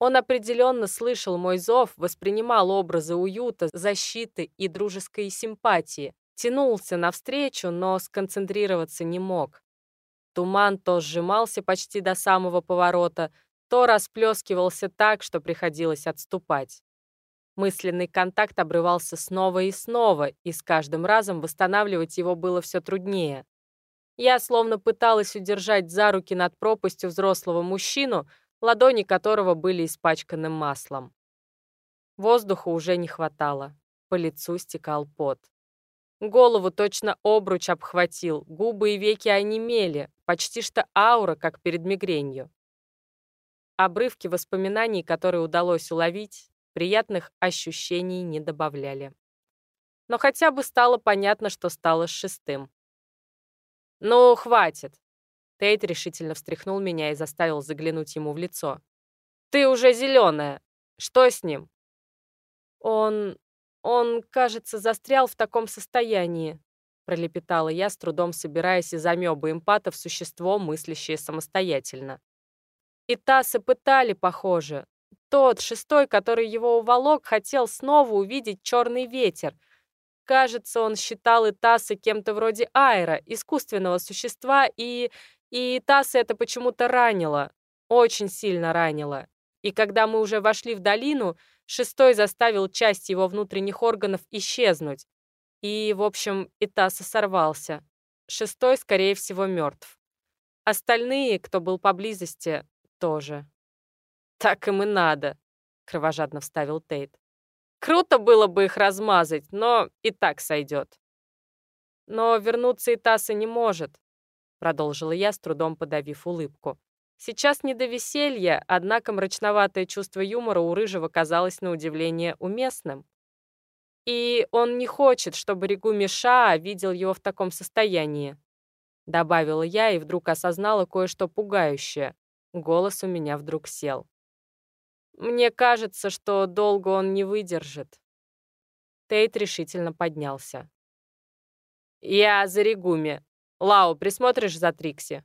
Он определенно слышал мой зов, воспринимал образы уюта, защиты и дружеской симпатии, тянулся навстречу, но сконцентрироваться не мог. Туман то сжимался почти до самого поворота, то расплескивался так, что приходилось отступать. Мысленный контакт обрывался снова и снова, и с каждым разом восстанавливать его было все труднее. Я словно пыталась удержать за руки над пропастью взрослого мужчину, ладони которого были испачканы маслом. Воздуха уже не хватало. По лицу стекал пот. Голову точно обруч обхватил, губы и веки онемели, почти что аура, как перед мигренью. Обрывки воспоминаний, которые удалось уловить, приятных ощущений не добавляли. Но хотя бы стало понятно, что стало шестым. «Ну, хватит!» Тейт решительно встряхнул меня и заставил заглянуть ему в лицо. «Ты уже зеленая! Что с ним?» «Он... он, кажется, застрял в таком состоянии», пролепетала я, с трудом собираясь из амебы эмпатов существо, мыслящее самостоятельно. И Тасы пытали, похоже, тот, шестой, который его уволок, хотел снова увидеть черный ветер. Кажется, он считал Итаса кем-то вроде Айра, искусственного существа, и... И Итаса это почему-то ранило. Очень сильно ранило. И когда мы уже вошли в долину, шестой заставил часть его внутренних органов исчезнуть. И, в общем, Итаса сорвался. Шестой, скорее всего, мертв. Остальные, кто был поблизости, тоже. «Так им и надо», — кровожадно вставил Тейт. «Круто было бы их размазать, но и так сойдет». «Но вернуться и Тасса не может», — продолжила я, с трудом подавив улыбку. Сейчас не до веселья, однако мрачноватое чувство юмора у Рыжего казалось на удивление уместным. И он не хочет, чтобы Ригуми Ша видел его в таком состоянии. Добавила я и вдруг осознала кое-что пугающее. Голос у меня вдруг сел. Мне кажется, что долго он не выдержит. Тейт решительно поднялся. «Я за Ригуми. Лао, присмотришь за Трикси?»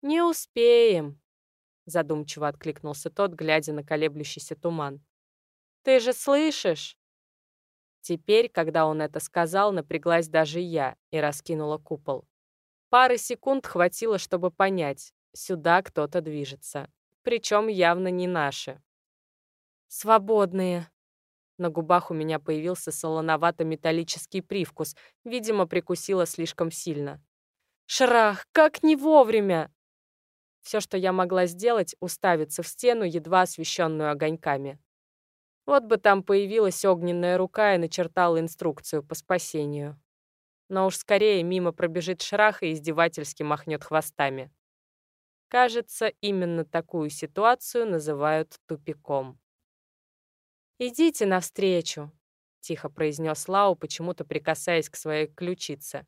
«Не успеем», — задумчиво откликнулся тот, глядя на колеблющийся туман. «Ты же слышишь?» Теперь, когда он это сказал, напряглась даже я и раскинула купол. Пары секунд хватило, чтобы понять, сюда кто-то движется причем явно не наши. «Свободные». На губах у меня появился солоновато-металлический привкус, видимо, прикусила слишком сильно. «Шрах, как не вовремя!» Все, что я могла сделать, уставиться в стену, едва освещенную огоньками. Вот бы там появилась огненная рука и начертала инструкцию по спасению. Но уж скорее мимо пробежит шрах и издевательски махнет хвостами. Кажется, именно такую ситуацию называют тупиком. «Идите навстречу», — тихо произнес Лау, почему-то прикасаясь к своей ключице.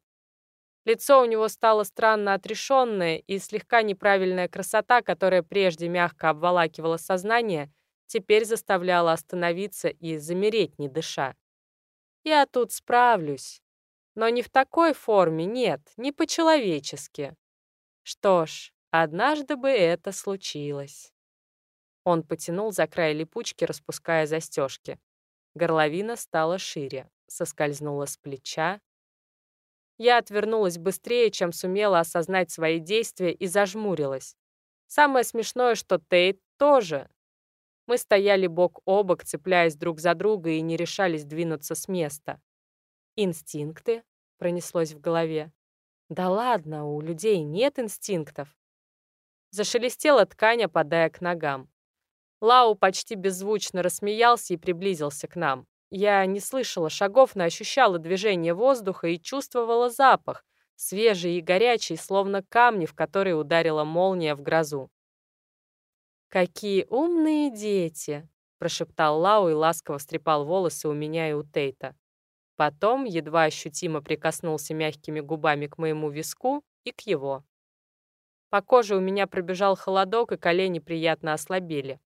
Лицо у него стало странно отрешенное, и слегка неправильная красота, которая прежде мягко обволакивала сознание, теперь заставляла остановиться и замереть, не дыша. «Я тут справлюсь. Но не в такой форме, нет, не по-человечески. Что ж, однажды бы это случилось». Он потянул за край липучки, распуская застежки. Горловина стала шире, соскользнула с плеча, я отвернулась быстрее, чем сумела осознать свои действия и зажмурилась. Самое смешное, что Тейт тоже. Мы стояли бок о бок, цепляясь друг за друга и не решались двинуться с места. «Инстинкты?» — пронеслось в голове. «Да ладно, у людей нет инстинктов». Зашелестела ткань, опадая к ногам. Лау почти беззвучно рассмеялся и приблизился к нам. Я не слышала шагов, но ощущала движение воздуха и чувствовала запах, свежий и горячий, словно камни, в которые ударила молния в грозу. «Какие умные дети!» — прошептал Лау и ласково стрепал волосы у меня и у Тейта. Потом едва ощутимо прикоснулся мягкими губами к моему виску и к его. По коже у меня пробежал холодок, и колени приятно ослабели.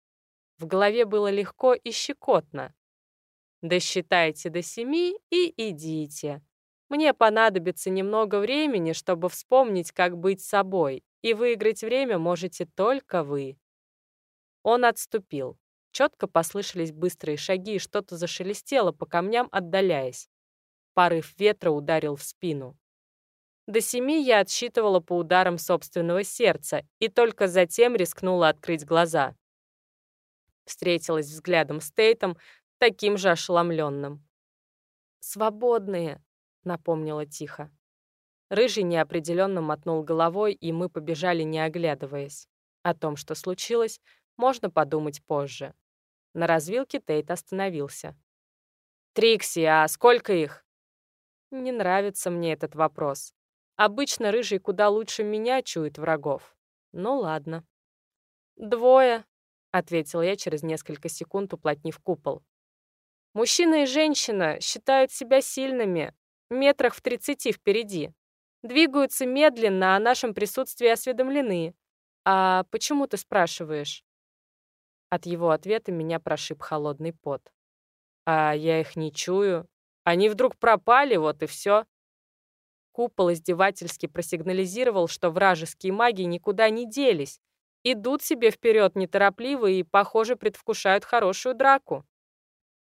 В голове было легко и щекотно. Досчитайте до семи и идите. Мне понадобится немного времени, чтобы вспомнить, как быть собой, и выиграть время можете только вы. Он отступил. Четко послышались быстрые шаги, и что-то зашелестело по камням, отдаляясь. Порыв ветра ударил в спину. До семи я отсчитывала по ударам собственного сердца и только затем рискнула открыть глаза. Встретилась взглядом с Тейтом, таким же ошеломленным. «Свободные», — напомнила тихо. Рыжий неопределенно мотнул головой, и мы побежали, не оглядываясь. О том, что случилось, можно подумать позже. На развилке Тейт остановился. «Трикси, а сколько их?» Не нравится мне этот вопрос. Обычно Рыжий куда лучше меня чует врагов. Ну ладно. «Двое», — ответил я через несколько секунд, уплотнив купол. Мужчина и женщина считают себя сильными, метрах в тридцати впереди. Двигаются медленно, о нашем присутствии осведомлены. «А почему ты спрашиваешь?» От его ответа меня прошиб холодный пот. «А я их не чую. Они вдруг пропали, вот и все». Купол издевательски просигнализировал, что вражеские маги никуда не делись, идут себе вперед неторопливо и, похоже, предвкушают хорошую драку.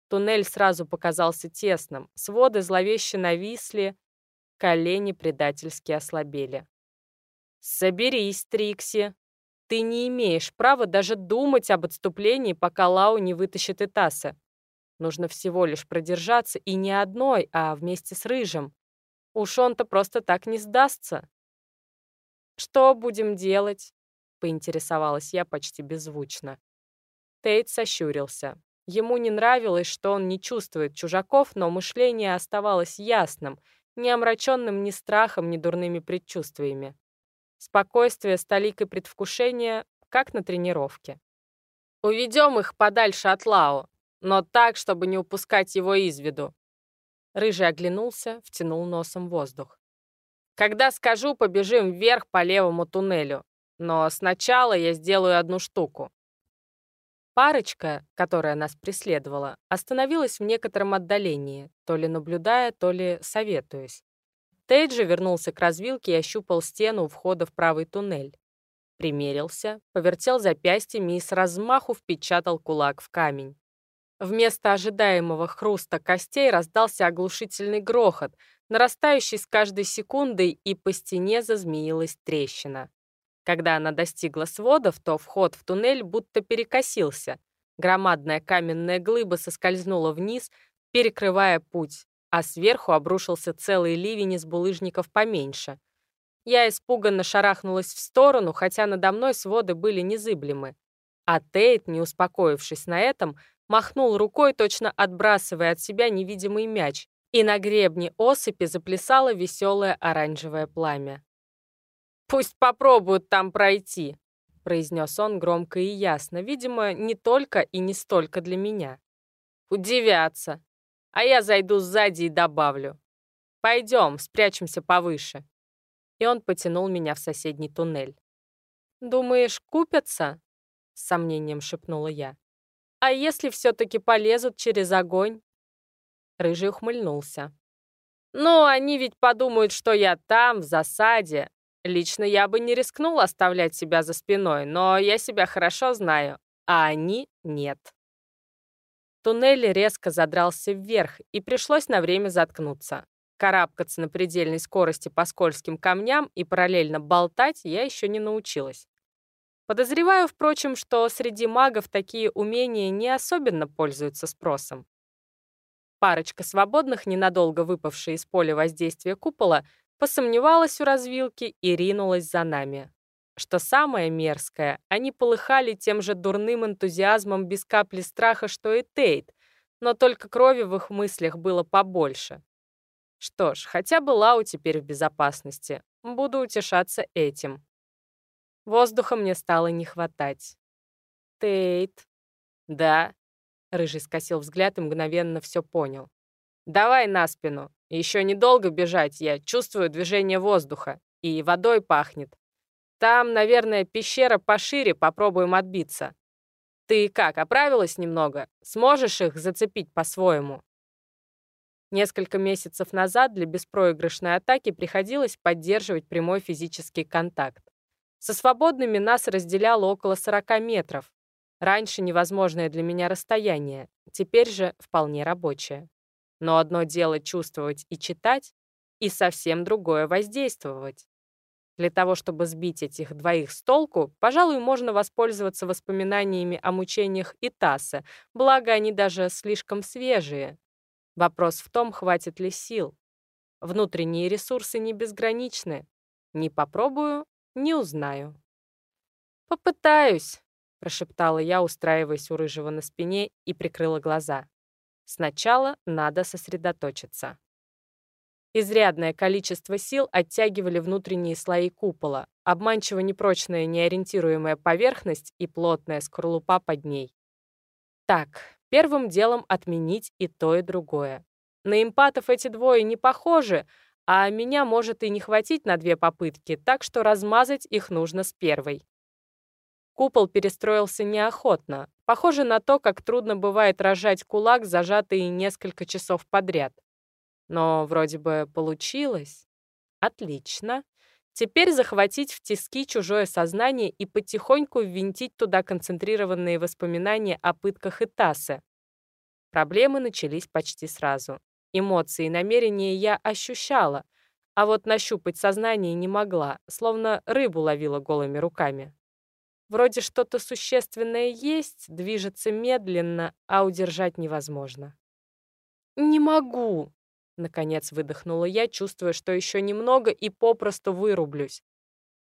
Туннель сразу показался тесным, своды зловеще нависли, колени предательски ослабели. «Соберись, Трикси. Ты не имеешь права даже думать об отступлении, пока Лау не вытащит Итаса. Нужно всего лишь продержаться, и не одной, а вместе с Рыжим. Уж он-то просто так не сдастся». «Что будем делать?» — поинтересовалась я почти беззвучно. Тейт сощурился. Ему не нравилось, что он не чувствует чужаков, но мышление оставалось ясным, не омраченным ни страхом, ни дурными предчувствиями. Спокойствие с толикой предвкушения, как на тренировке. «Уведем их подальше от Лао, но так, чтобы не упускать его из виду». Рыжий оглянулся, втянул носом воздух. «Когда скажу, побежим вверх по левому туннелю. Но сначала я сделаю одну штуку. Парочка, которая нас преследовала, остановилась в некотором отдалении, то ли наблюдая, то ли советуясь. Тейджи вернулся к развилке и ощупал стену у входа в правый туннель. Примерился, повертел запястьями и с размаху впечатал кулак в камень. Вместо ожидаемого хруста костей раздался оглушительный грохот, нарастающий с каждой секундой, и по стене зазмеилась трещина. Когда она достигла сводов, то вход в туннель будто перекосился. Громадная каменная глыба соскользнула вниз, перекрывая путь, а сверху обрушился целый ливень из булыжников поменьше. Я испуганно шарахнулась в сторону, хотя надо мной своды были незыблемы. А Тейт, не успокоившись на этом, махнул рукой, точно отбрасывая от себя невидимый мяч, и на гребне осыпи заплясало веселое оранжевое пламя. «Пусть попробуют там пройти», — произнес он громко и ясно, видимо, не только и не столько для меня. «Удивятся. а я зайду сзади и добавлю. Пойдем, спрячемся повыше. И он потянул меня в соседний туннель. «Думаешь, купятся?» — с сомнением шепнула я. «А если все-таки полезут через огонь?» Рыжий ухмыльнулся. «Ну, они ведь подумают, что я там, в засаде. Лично я бы не рискнул оставлять себя за спиной, но я себя хорошо знаю, а они — нет». Туннель резко задрался вверх, и пришлось на время заткнуться. Карабкаться на предельной скорости по скользким камням и параллельно болтать я еще не научилась. Подозреваю, впрочем, что среди магов такие умения не особенно пользуются спросом. Парочка свободных, ненадолго выпавшая из поля воздействия купола, посомневалась у развилки и ринулась за нами. Что самое мерзкое, они полыхали тем же дурным энтузиазмом без капли страха, что и Тейт, но только крови в их мыслях было побольше. Что ж, хотя бы Лау теперь в безопасности. Буду утешаться этим. Воздуха мне стало не хватать. «Тейт». «Да». Рыжий скосил взгляд и мгновенно все понял. «Давай на спину. Еще недолго бежать, я чувствую движение воздуха. И водой пахнет. Там, наверное, пещера пошире, попробуем отбиться. Ты как, оправилась немного? Сможешь их зацепить по-своему?» Несколько месяцев назад для беспроигрышной атаки приходилось поддерживать прямой физический контакт. Со свободными нас разделяло около 40 метров. Раньше невозможное для меня расстояние, теперь же вполне рабочее. Но одно дело чувствовать и читать, и совсем другое воздействовать. Для того, чтобы сбить этих двоих с толку, пожалуй, можно воспользоваться воспоминаниями о мучениях Итаса, благо они даже слишком свежие. Вопрос в том, хватит ли сил. Внутренние ресурсы не безграничны. Не попробую, не узнаю. «Попытаюсь», — прошептала я, устраиваясь у рыжего на спине и прикрыла глаза. «Сначала надо сосредоточиться». Изрядное количество сил оттягивали внутренние слои купола, обманчиво непрочная неориентируемая поверхность и плотная скорлупа под ней. Так, первым делом отменить и то, и другое. На эмпатов эти двое не похожи, а меня может и не хватить на две попытки, так что размазать их нужно с первой. Купол перестроился неохотно, похоже на то, как трудно бывает рожать кулак, зажатый несколько часов подряд. Но вроде бы получилось. Отлично. Теперь захватить в тиски чужое сознание и потихоньку ввинтить туда концентрированные воспоминания о пытках и Итасы. Проблемы начались почти сразу. Эмоции и намерения я ощущала, а вот нащупать сознание не могла, словно рыбу ловила голыми руками. Вроде что-то существенное есть, движется медленно, а удержать невозможно. «Не могу!» — наконец выдохнула я, чувствуя, что еще немного и попросту вырублюсь.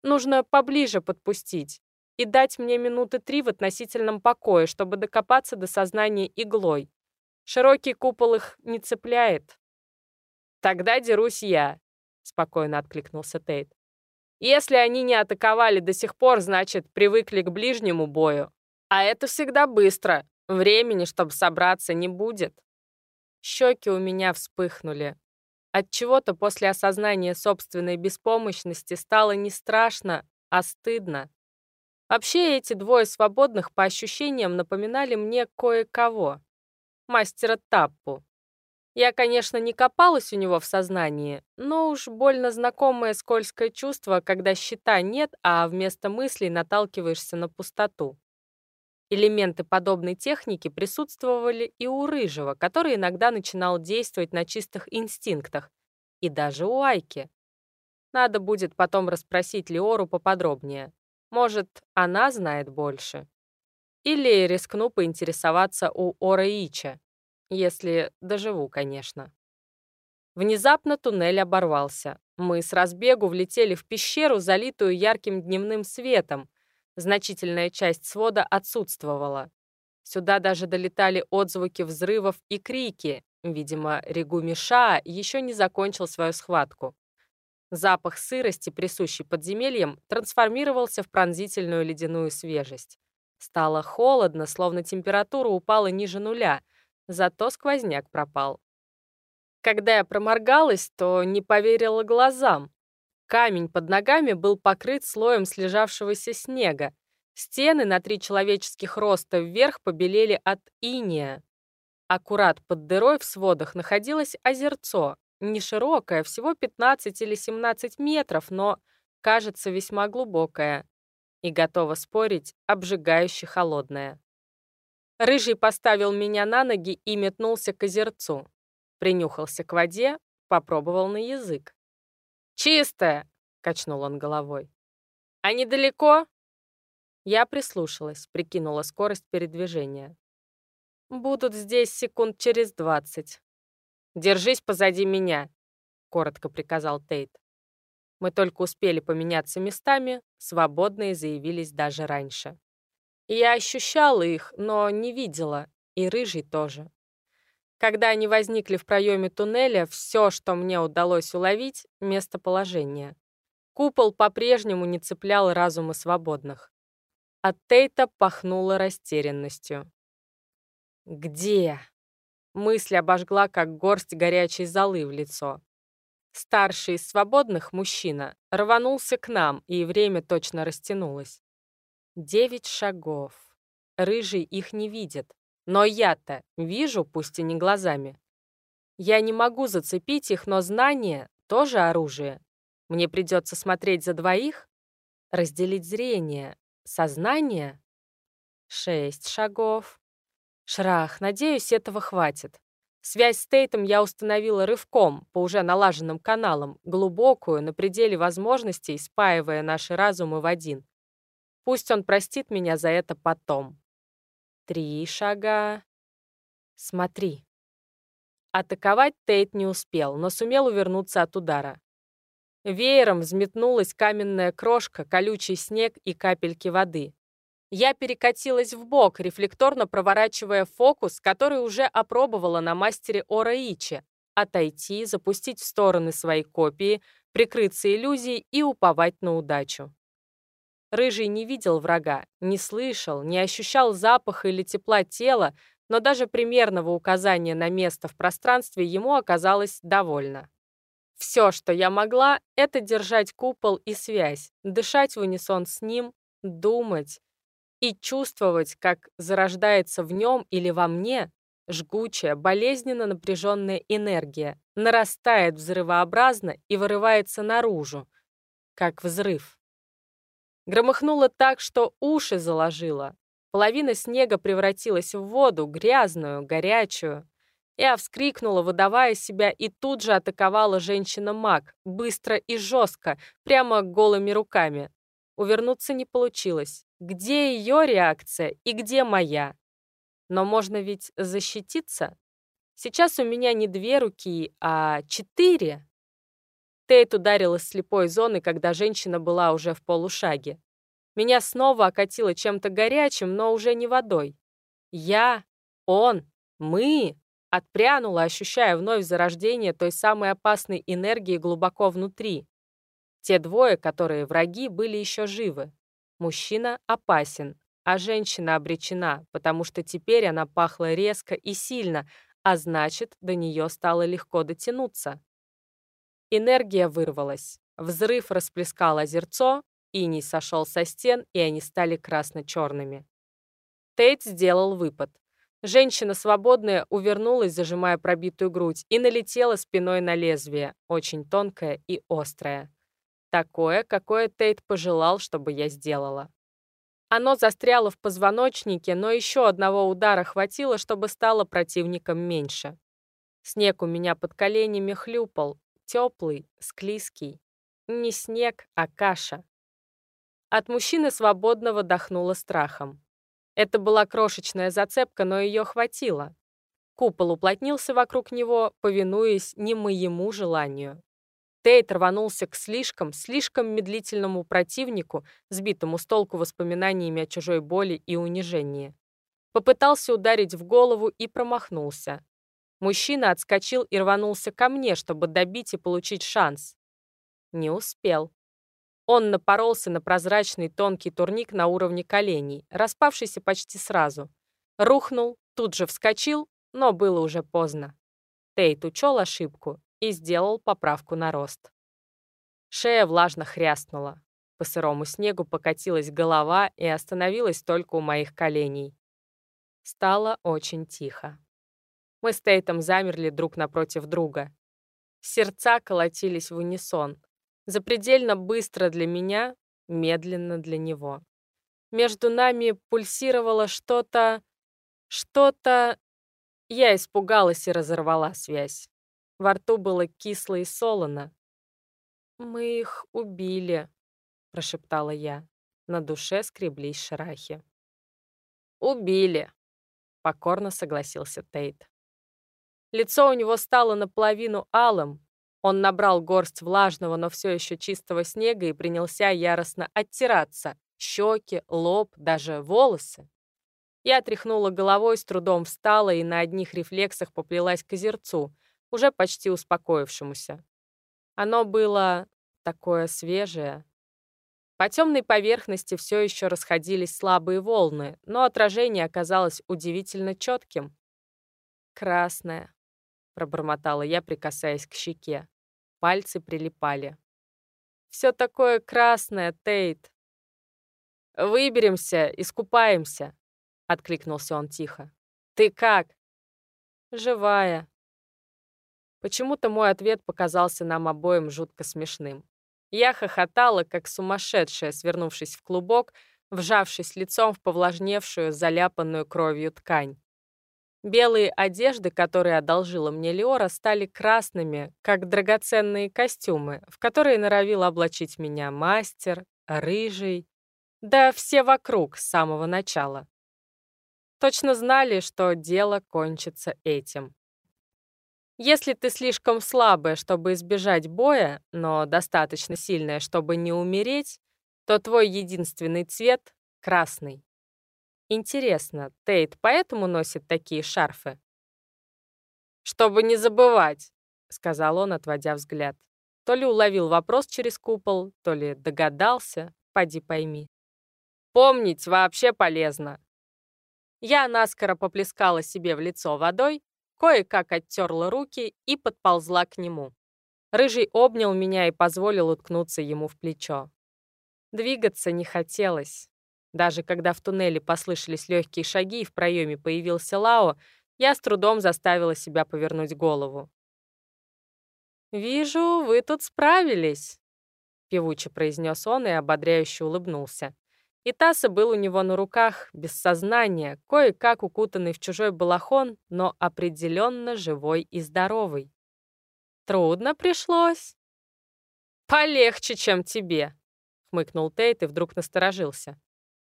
«Нужно поближе подпустить и дать мне минуты три в относительном покое, чтобы докопаться до сознания иглой. Широкий купол их не цепляет. «Тогда дерусь я», — спокойно откликнулся Тейт. «Если они не атаковали до сих пор, значит, привыкли к ближнему бою. А это всегда быстро. Времени, чтобы собраться, не будет». Щеки у меня вспыхнули. От чего-то после осознания собственной беспомощности стало не страшно, а стыдно. Вообще эти двое свободных по ощущениям напоминали мне кое-кого мастера Таппу. Я, конечно, не копалась у него в сознании, но уж больно знакомое скользкое чувство, когда щита нет, а вместо мыслей наталкиваешься на пустоту. Элементы подобной техники присутствовали и у Рыжего, который иногда начинал действовать на чистых инстинктах, и даже у Айки. Надо будет потом расспросить Леору поподробнее. Может, она знает больше. Или рискну поинтересоваться у Ораича, если доживу, конечно. Внезапно туннель оборвался. Мы с разбегу влетели в пещеру, залитую ярким дневным светом. Значительная часть свода отсутствовала. Сюда даже долетали отзвуки взрывов и крики. Видимо, Ригуми Ша еще не закончил свою схватку. Запах сырости, присущий подземельям, трансформировался в пронзительную ледяную свежесть. Стало холодно, словно температура упала ниже нуля, зато сквозняк пропал. Когда я проморгалась, то не поверила глазам. Камень под ногами был покрыт слоем слежавшегося снега. Стены на три человеческих роста вверх побелели от иния. Аккурат под дырой в сводах находилось озерцо, не широкое, всего 15 или 17 метров, но, кажется, весьма глубокое. И, готова спорить, обжигающе холодное. Рыжий поставил меня на ноги и метнулся к озерцу. Принюхался к воде, попробовал на язык. «Чистая!» — качнул он головой. «А недалеко?» Я прислушалась, прикинула скорость передвижения. «Будут здесь секунд через двадцать». «Держись позади меня», — коротко приказал Тейт. Мы только успели поменяться местами, свободные заявились даже раньше. Я ощущала их, но не видела, и Рыжий тоже. Когда они возникли в проеме туннеля, все, что мне удалось уловить — местоположение. Купол по-прежнему не цеплял разумы свободных. От Тейта пахнуло растерянностью. «Где?» Мысль обожгла, как горсть горячей золы в лицо. Старший из свободных, мужчина, рванулся к нам, и время точно растянулось. Девять шагов. Рыжий их не видит. Но я-то вижу, пусть и не глазами. Я не могу зацепить их, но знание — тоже оружие. Мне придется смотреть за двоих, разделить зрение, сознание. Шесть шагов. Шрах, надеюсь, этого хватит. Связь с Тейтом я установила рывком по уже налаженным каналам, глубокую, на пределе возможностей, спаивая наши разумы в один. Пусть он простит меня за это потом. Три шага. Смотри. Атаковать Тейт не успел, но сумел увернуться от удара. Веером взметнулась каменная крошка, колючий снег и капельки воды. Я перекатилась в бок, рефлекторно проворачивая фокус, который уже опробовала на мастере Ораичи. Отойти, запустить в стороны свои копии, прикрыться иллюзией и уповать на удачу. Рыжий не видел врага, не слышал, не ощущал запаха или тепла тела, но даже примерного указания на место в пространстве ему оказалось довольно. Все, что я могла, это держать купол и связь, дышать в унисон с ним, думать и чувствовать, как зарождается в нем или во мне жгучая, болезненно напряженная энергия, нарастает взрывообразно и вырывается наружу, как взрыв. Громыхнуло так, что уши заложило. Половина снега превратилась в воду, грязную, горячую. Я вскрикнула, выдавая себя, и тут же атаковала женщина-маг, быстро и жестко, прямо голыми руками. Увернуться не получилось. Где ее реакция и где моя? Но можно ведь защититься? Сейчас у меня не две руки, а четыре. Тейт ударил из слепой зоны, когда женщина была уже в полушаге. Меня снова окатило чем-то горячим, но уже не водой. Я, он, мы отпрянула, ощущая вновь зарождение той самой опасной энергии глубоко внутри. Те двое, которые враги, были еще живы. Мужчина опасен, а женщина обречена, потому что теперь она пахла резко и сильно, а значит, до нее стало легко дотянуться. Энергия вырвалась. Взрыв расплескал озерцо, иней сошел со стен, и они стали красно-черными. Тейт сделал выпад. Женщина свободная увернулась, зажимая пробитую грудь, и налетела спиной на лезвие, очень тонкое и острое. Такое, какое Тейт пожелал, чтобы я сделала. Оно застряло в позвоночнике, но еще одного удара хватило, чтобы стало противником меньше. Снег у меня под коленями хлюпал, теплый, склизкий. Не снег, а каша. От мужчины свободного дохнуло страхом. Это была крошечная зацепка, но ее хватило. Купол уплотнился вокруг него, повинуясь не моему желанию. Тейт рванулся к слишком, слишком медлительному противнику, сбитому с толку воспоминаниями о чужой боли и унижении. Попытался ударить в голову и промахнулся. Мужчина отскочил и рванулся ко мне, чтобы добить и получить шанс. Не успел. Он напоролся на прозрачный тонкий турник на уровне коленей, распавшийся почти сразу. Рухнул, тут же вскочил, но было уже поздно. Тейт учел ошибку и сделал поправку на рост. Шея влажно хряснула. По сырому снегу покатилась голова и остановилась только у моих коленей. Стало очень тихо. Мы с Тейтом замерли друг напротив друга. Сердца колотились в унисон. Запредельно быстро для меня, медленно для него. Между нами пульсировало что-то... Что-то... Я испугалась и разорвала связь. Во рту было кисло и солоно. «Мы их убили», — прошептала я. На душе скреблись шарахи. «Убили», — покорно согласился Тейт. Лицо у него стало наполовину алым. Он набрал горсть влажного, но все еще чистого снега и принялся яростно оттираться. Щеки, лоб, даже волосы. Я тряхнула головой, с трудом встала и на одних рефлексах поплелась к озерцу, уже почти успокоившемуся. Оно было такое свежее. По темной поверхности все еще расходились слабые волны, но отражение оказалось удивительно четким. «Красное», — пробормотала я, прикасаясь к щеке. Пальцы прилипали. «Все такое красное, Тейт!» «Выберемся, искупаемся», — откликнулся он тихо. «Ты как?» «Живая». Почему-то мой ответ показался нам обоим жутко смешным. Я хохотала, как сумасшедшая, свернувшись в клубок, вжавшись лицом в повлажневшую, заляпанную кровью ткань. Белые одежды, которые одолжила мне Леора, стали красными, как драгоценные костюмы, в которые норовил облачить меня мастер, рыжий, да все вокруг с самого начала точно знали, что дело кончится этим. Если ты слишком слабая, чтобы избежать боя, но достаточно сильная, чтобы не умереть, то твой единственный цвет — красный. Интересно, Тейт поэтому носит такие шарфы? «Чтобы не забывать», — сказал он, отводя взгляд. То ли уловил вопрос через купол, то ли догадался, поди пойми. «Помнить вообще полезно. Я наскоро поплескала себе в лицо водой, кое-как оттерла руки и подползла к нему. Рыжий обнял меня и позволил уткнуться ему в плечо. Двигаться не хотелось. Даже когда в туннеле послышались легкие шаги и в проеме появился Лао, я с трудом заставила себя повернуть голову. «Вижу, вы тут справились», — певуче произнес он и ободряюще улыбнулся. И Тасса был у него на руках, без сознания, кое-как укутанный в чужой балахон, но определенно живой и здоровый. «Трудно пришлось?» «Полегче, чем тебе», — хмыкнул Тейт и вдруг насторожился.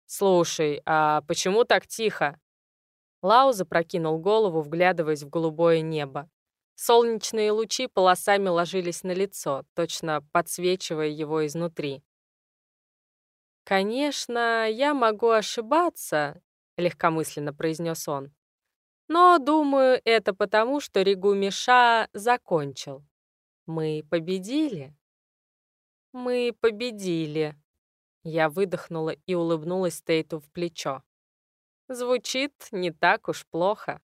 «Слушай, а почему так тихо?» Лау запрокинул голову, вглядываясь в голубое небо. Солнечные лучи полосами ложились на лицо, точно подсвечивая его изнутри. «Конечно, я могу ошибаться», — легкомысленно произнес он. «Но, думаю, это потому, что Ригу Миша закончил. Мы победили». «Мы победили», — я выдохнула и улыбнулась Тейту в плечо. «Звучит не так уж плохо».